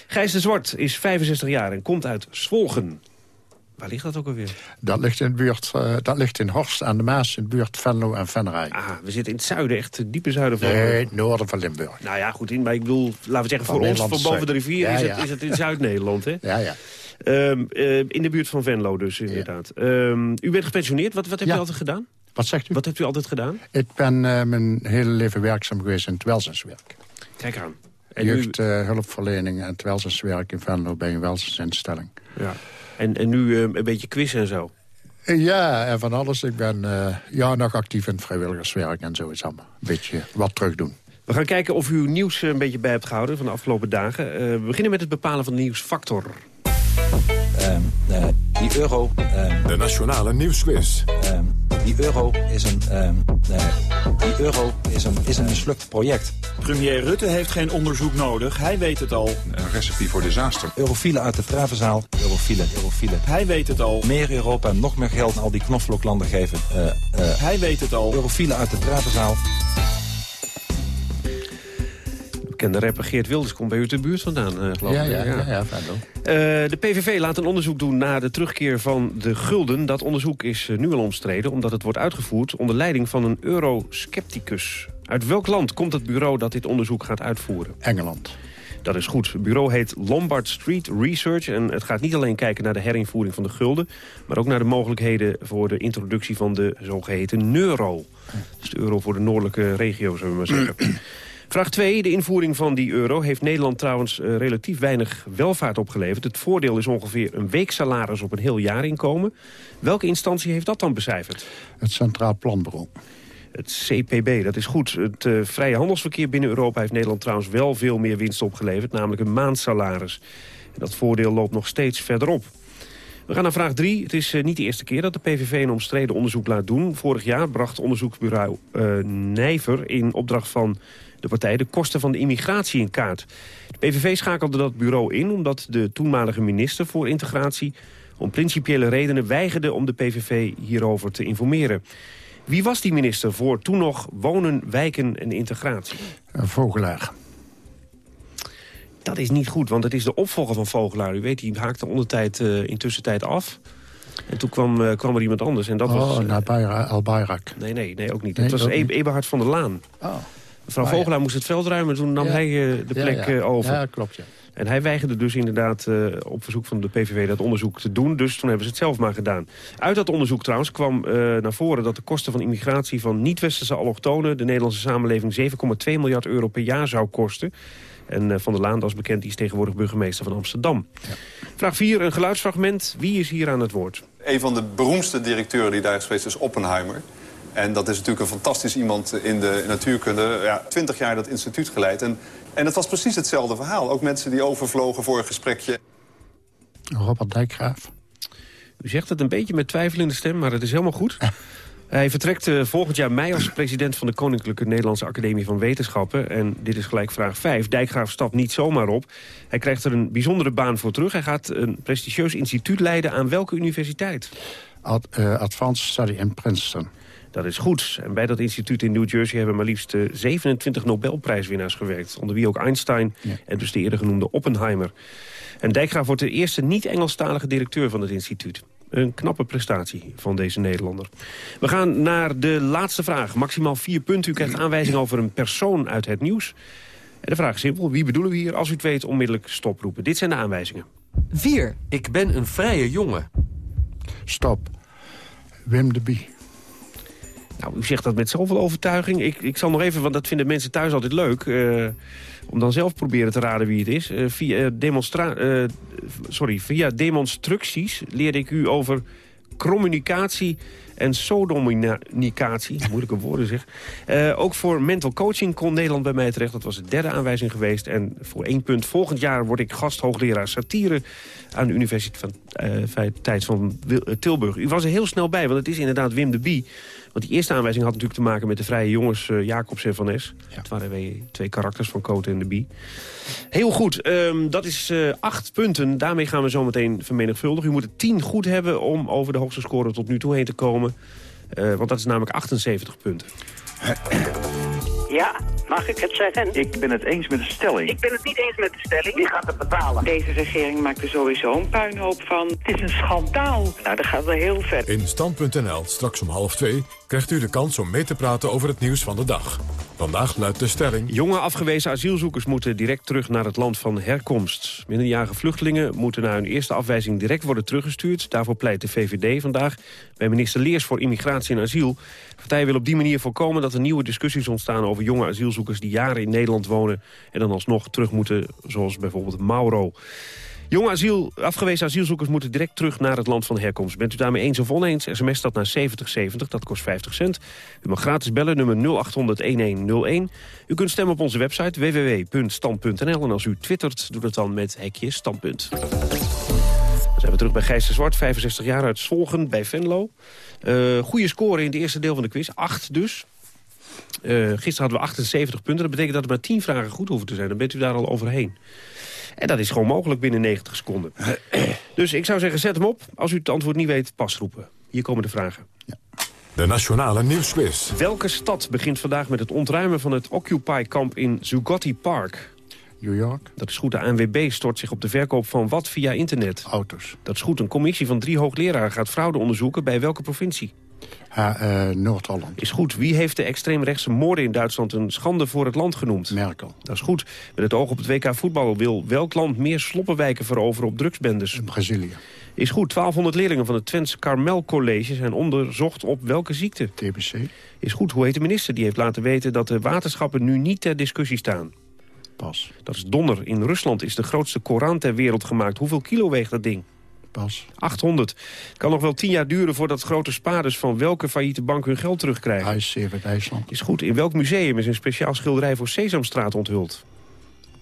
Gijs de Zwart is 65 jaar en komt uit Zwolgen. Waar ligt dat ook alweer? Dat ligt in, buurt, eh, dat ligt in Horst aan de Maas, in de buurt Venlo en Venray. Ah, we zitten in het zuiden, echt het diepe zuiden van... Nee, het noorden van Limburg. Nou ja, goed, in, maar ik bedoel, laten we zeggen, Van voor ons, van boven de rivier, Ja, is, ja. het, is het in Zuid-Nederland, hè? Ja, ja. Ehm, eh, in de buurt van Venlo dus, inderdaad. Ehm, u bent gepensioneerd, wat, wat hebt Ja. u altijd gedaan? Wat zegt u? Wat hebt u altijd gedaan? Ik ben eh, mijn hele leven werkzaam geweest in het welzijnswerk. Kijk aan. En Jeugdhulpverlening en het welzijnswerk in Venlo bij een welzijnsinstelling. Ja. En, en nu eh, een beetje quizzen en zo? Eh, Ja, en van alles. Ik ben eh, ja, nog actief in het vrijwilligerswerk en zo is allemaal. Een beetje wat terug doen. We gaan kijken of u uw nieuws een beetje bij hebt gehouden van de afgelopen dagen. Eh, we beginnen met het bepalen van de nieuwsfactor. Ehm, eh, die euro... ehm, De Nationale Nieuwsquiz. ehm, die euro is een, ehm, eh, die euro is een, is een mislukt project. Premier Rutte heeft geen onderzoek nodig, hij weet het al. Een recipe voor disaster. Eurofielen uit de Travenzaal. Eurofielen, eurofielen. Hij weet het al. Meer Europa en nog meer geld aan al die knoflooklanden geven. Eh, eh, Hij weet het al. Eurofielen uit de Travenzaal. De bekende rapper Geert Wilders komt bij u de buurt vandaan, eh, geloof Ja, ik. ja, ja, ja, Venlo. Eh, de PVV laat een onderzoek doen naar de terugkeer van de gulden. Dat onderzoek is eh, nu al omstreden, omdat het wordt uitgevoerd... onder leiding van een euroscepticus. Uit welk land komt het bureau dat dit onderzoek gaat uitvoeren? Engeland. Dat is goed. Het bureau heet Lombard Street Research... en het gaat niet alleen kijken naar de herinvoering van de gulden... maar ook naar de mogelijkheden voor de introductie van de zogeheten euro. Dus de euro voor de noordelijke regio, zullen we maar zeggen. Vraag 2. De invoering van die euro heeft Nederland trouwens eh, relatief weinig welvaart opgeleverd. Het voordeel is ongeveer een weeksalaris op een heel jaar inkomen. Welke instantie heeft dat dan becijferd? Het Centraal Planbureau. Het CPB, dat is goed. Het eh, vrije handelsverkeer binnen Europa heeft Nederland trouwens wel veel meer winst opgeleverd. Namelijk een maandsalaris. En dat voordeel loopt nog steeds verderop. We gaan naar vraag 3. Het is eh, niet de eerste keer dat de PVV een omstreden onderzoek laat doen. Vorig jaar bracht onderzoeksbureau Nijver in opdracht van de partij de kosten van de immigratie in kaart. De PVV schakelde dat bureau in omdat de toenmalige minister voor integratie om principiële redenen weigerde om de PVV hierover te informeren. Wie was die minister voor toen nog wonen, wijken en integratie? Een vogelaar. Dat is niet goed, want het is de opvolger van Vogelaar. U weet, die haakte ondertijd uh, intussen tijd af. En toen kwam, uh, kwam er iemand anders. En dat oh, was, uh, naar Bayra, Al Bayrak. Nee, nee, nee, ook niet. Nee, het was e. Eberhard van der Laan. Oh. Mevrouw Oh, Vogelaar ja. moest het veld ruimen, toen nam Ja. hij uh, de plek ja. uh, over. Ja, klopt, ja. En hij weigerde dus inderdaad uh, op verzoek van de PVV dat onderzoek te doen. Dus toen hebben ze het zelf maar gedaan. Uit dat onderzoek trouwens kwam uh, naar voren dat de kosten van immigratie van niet-westerse allochtonen... de Nederlandse samenleving 7,2 miljard euro per jaar zou kosten. En uh, Van der Laan, dat is bekend, die is tegenwoordig burgemeester van Amsterdam. Ja. Vraag 4, een geluidsfragment. Wie is hier aan het woord? Een van de beroemdste directeuren die daar is geweest is Oppenheimer. En dat is natuurlijk een fantastisch iemand in de natuurkunde. Ja, twintig jaar dat instituut geleid. En, en het was precies hetzelfde verhaal. Ook mensen die overvlogen voor een gesprekje. Robert Dijkgraaf. U zegt het een beetje met twijfel in de stem, maar het is helemaal goed. Hij vertrekt uh, volgend jaar mei als president van de Koninklijke Nederlandse Academie van Wetenschappen. En dit is gelijk vraag 5. Dijkgraaf stapt niet zomaar op. Hij krijgt er een bijzondere baan voor terug. Hij gaat een prestigieus instituut leiden aan welke universiteit? Ad, uh, Advanced Study in Princeton. Dat is goed. En bij dat instituut in New Jersey hebben maar liefst uh, 27 Nobelprijswinnaars gewerkt. Onder wie ook Einstein ja. en dus de eerder genoemde Oppenheimer. En Dijkgraaf wordt de eerste niet-Engelstalige directeur van het instituut. Een knappe prestatie van deze Nederlander. We gaan naar de laatste vraag. Maximaal vier punten. U krijgt aanwijzing over een persoon uit het nieuws. En de vraag is simpel. Wie bedoelen we hier? Als u het weet, onmiddellijk stoproepen. Dit zijn de aanwijzingen. 4. Ik ben een vrije jongen. Stop. Wim de Bie. Nou, u zegt dat met zoveel overtuiging. Ik, ik zal nog even, want dat vinden mensen thuis altijd leuk... Uh, om dan zelf proberen te raden wie het is. Uh, via, demonstra uh, sorry, via demonstructies leerde ik u over communicatie en sodominicatie. Moeilijke woorden zeg. Eh, ook voor mental coaching kon Nederland bij mij terecht. Dat was de derde aanwijzing geweest. En voor één punt, volgend jaar word ik gasthoogleraar satire... aan de Universiteit van Wil- eh, Tilburg. U was er heel snel bij, want het is inderdaad Wim de Bie. Want die eerste aanwijzing had natuurlijk te maken met de vrije jongens eh, Jacobs en Van Nes. Het waren twee, twee karakters van Cote en de Bie. Heel goed, ehm, dat is eh, acht punten. Daarmee gaan we zo meteen vermenigvuldigen. U moet het tien goed hebben om over de hoogste score tot nu toe heen te komen. Eh, want dat is namelijk 78 punten. Ja, mag ik het zeggen? Ik ben het eens met de stelling. Ik ben het niet eens met de stelling. Wie gaat het betalen? Deze regering maakt er sowieso een puinhoop van. Het is een schandaal. Nou, dat gaat wel heel ver. In Stand.nl, straks om half twee, krijgt u de kans om mee te praten over het nieuws van de dag. Vandaag luidt de stelling... Jonge afgewezen asielzoekers moeten direct terug naar het land van herkomst. Minderjarige vluchtelingen moeten na hun eerste afwijzing direct worden teruggestuurd. Daarvoor pleit de VVD vandaag bij minister Leers voor Immigratie en Asiel. De partij wil op die manier voorkomen dat er nieuwe discussies ontstaan over jonge asielzoekers die jaren in Nederland wonen en dan alsnog terug moeten, zoals bijvoorbeeld Mauro. Jonge asiel, afgewezen asielzoekers moeten direct terug naar het land van herkomst. Bent u daarmee eens of oneens? SMS dat naar 7070, dat kost 50 cent. U mag gratis bellen, nummer 0800-1101. U kunt stemmen op onze website www.stand.nl. En als u twittert, doe dat dan met hekje standpunt. Dan zijn we terug bij Gijs Zwart, 65 jaar uit Zolgen bij Venlo. Eh goede score in het eerste deel van de quiz, 8 dus. Eh, gisteren hadden we 78 punten. Dat betekent dat er maar 10 vragen goed hoeven te zijn. Dan bent u daar al overheen. En dat is gewoon mogelijk binnen 90 seconden. dus ik zou zeggen, zet hem op. Als u het antwoord niet weet, pas roepen. Hier komen de vragen. De Nationale Nieuwsquiz. Welke stad begint vandaag met het ontruimen van het Occupy-kamp in Zugotti Park? New York. Dat is goed. De ANWB stort zich op de verkoop van wat via internet? Auto's. Dat is goed. Een commissie van drie hoogleraren gaat fraude onderzoeken bij welke provincie? Eh, Noord-Holland. Is goed. Wie heeft de extreemrechtse moorden in Duitsland een schande voor het land genoemd? Merkel. Dat is goed. Met het oog op het WK voetbal wil welk land meer sloppenwijken veroveren op drugsbendes? Brazilië. Is goed. 1200 leerlingen van het Twents Carmel College zijn onderzocht op welke ziekte? TBC. Is goed. Hoe heet de minister die heeft laten weten dat de waterschappen nu niet ter discussie staan? Pas. Dat is Donner. In Rusland is de grootste Koran ter wereld gemaakt. Hoeveel kilo weegt dat ding? Pas. 800. Het kan nog wel 10 jaar duren voordat grote spaarders van welke failliete bank hun geld terugkrijgen. IJsseer uit IJsland. Is goed. In welk museum is een speciaal schilderij voor Sesamstraat onthuld?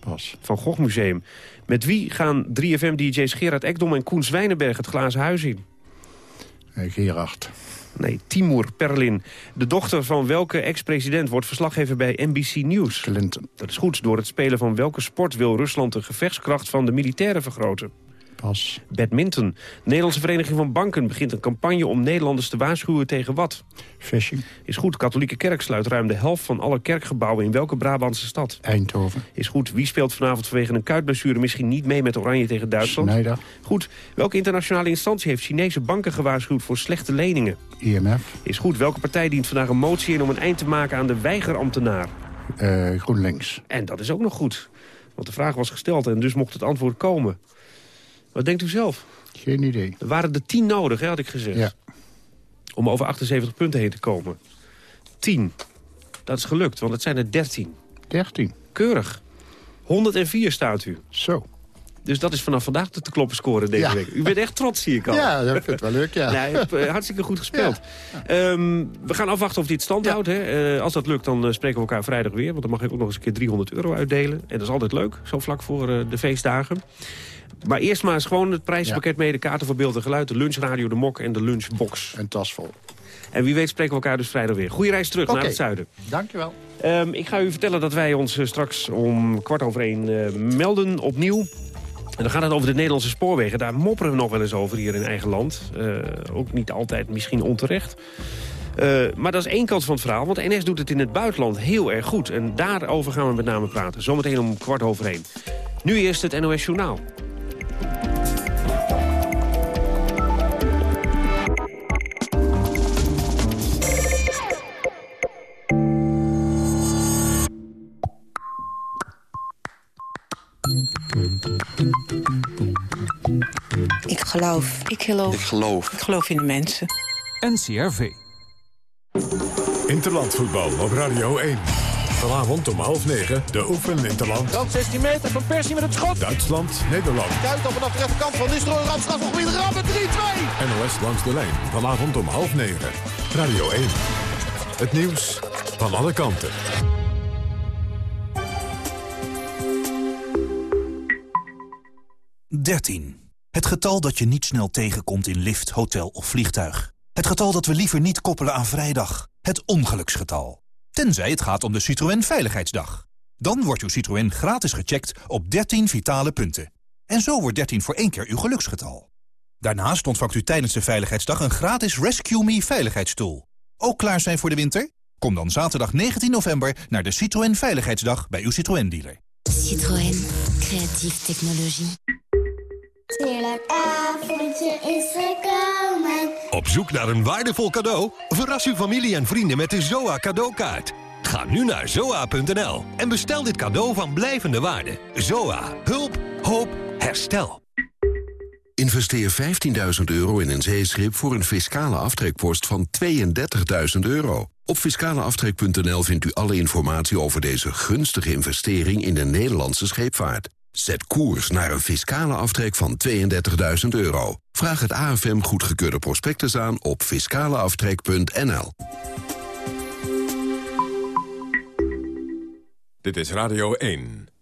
Pas. Van Gogh Museum. Met wie gaan 3FM-dj's Gerard Ekdom en Koen Zwijnenberg het glazen huis in? Gerard. Nee, Timur Perlin. De dochter van welke ex-president wordt verslaggever bij NBC News? Clinton. Dat is goed. Door het spelen van welke sport wil Rusland de gevechtskracht van de militairen vergroten? Pas. Badminton. De Nederlandse Vereniging van Banken begint een campagne om Nederlanders te waarschuwen tegen wat? Phishing. Is goed. Katholieke kerk sluit ruim de helft van alle kerkgebouwen in welke Brabantse stad? Eindhoven. Is goed. Wie speelt vanavond vanwege een kuitblessure misschien niet mee met Oranje tegen Duitsland? Sneijder. Goed. Welke internationale instantie heeft Chinese banken gewaarschuwd voor slechte leningen? IMF. Is goed. Welke partij dient vandaag een motie in om een eind te maken aan de weigerambtenaar? Eh, GroenLinks. En dat is ook nog goed. Want de vraag was gesteld en dus mocht het antwoord komen. Wat denkt u zelf? Geen idee. Er waren er tien nodig, hè, had ik gezegd. Ja. Om over 78 punten heen te komen. 10. Dat is gelukt, want het zijn er 13. 13. Keurig. 104 staat u. Zo. Dus dat is vanaf vandaag de te kloppen scoren deze Ja. week. U bent echt trots, zie ik al. Ja, dat vind ik wel leuk, ja. Nee, eh, hartstikke goed gespeeld. Ehm, we gaan afwachten of dit stand houdt. Hè. Eh, als dat lukt, dan eh, spreken we elkaar vrijdag weer. Want dan mag ik ook nog eens een keer 300 euro uitdelen. En dat is altijd leuk, zo vlak voor de feestdagen. Maar eerst maar eens gewoon het prijzenpakket mee. De kaarten voor beeld en geluid, de lunchradio, de mok en de lunchbox. Een tas vol. En wie weet spreken we elkaar dus vrijdag weer. Goeie reis terug naar het zuiden. Dankjewel. Ehm, ik ga u vertellen dat wij ons eh, straks om kwart over één eh, melden opnieuw. En dan gaat het over de Nederlandse spoorwegen. Daar mopperen we nog wel eens over hier in eigen land. Eh, ook niet altijd misschien onterecht. Maar dat is één kant van het verhaal, want NS doet het in het buitenland heel erg goed. En daarover gaan we met name praten. Zometeen om kwart over één. Nu eerst het NOS Journaal. Ik geloof. Ik geloof. Ik geloof. Ik geloof in de mensen. NCRV. Interlandvoetbal op Radio 1. Vanavond om half negen de Oefen Interland. Dan 16 meter van Persie met het schot. Duitsland, Nederland. Kuit op vanaf de rechterkant van Nistelrooy. Ramschaf nog weer rammen. 3-2. NOS langs de lijn. Vanavond om half negen. Radio 1. Het nieuws van alle kanten. Dertien. Het getal dat je niet snel tegenkomt in lift, hotel of vliegtuig. Het getal dat we liever niet koppelen aan vrijdag. Het ongeluksgetal. Tenzij het gaat om de Citroën Veiligheidsdag. Dan wordt uw Citroën gratis gecheckt op 13 vitale punten. En zo wordt 13 voor één keer uw geluksgetal. Daarnaast ontvangt u tijdens de Veiligheidsdag een gratis Rescue Me veiligheidsstoel. Ook klaar zijn voor de winter? Kom dan zaterdag 19 november naar de Citroën Veiligheidsdag bij uw Citroën dealer. Citroën. Creatieve technologie. Heerlijk avondje is gekomen. Op zoek naar een waardevol cadeau? Verras uw familie en vrienden met de ZOA cadeaukaart. Ga nu naar zoa.nl en bestel dit cadeau van blijvende waarde. ZOA. Hulp. Hoop. Herstel. Investeer 15.000 euro in een zeeschip voor een fiscale aftrekpost van 32.000 euro. Op fiscaleaftrek.nl vindt u alle informatie over deze gunstige investering in de Nederlandse scheepvaart. Zet koers naar een fiscale aftrek van 32.000 euro. Vraag het AFM goedgekeurde prospectus aan op fiscaleaftrek.nl. Dit is Radio 1.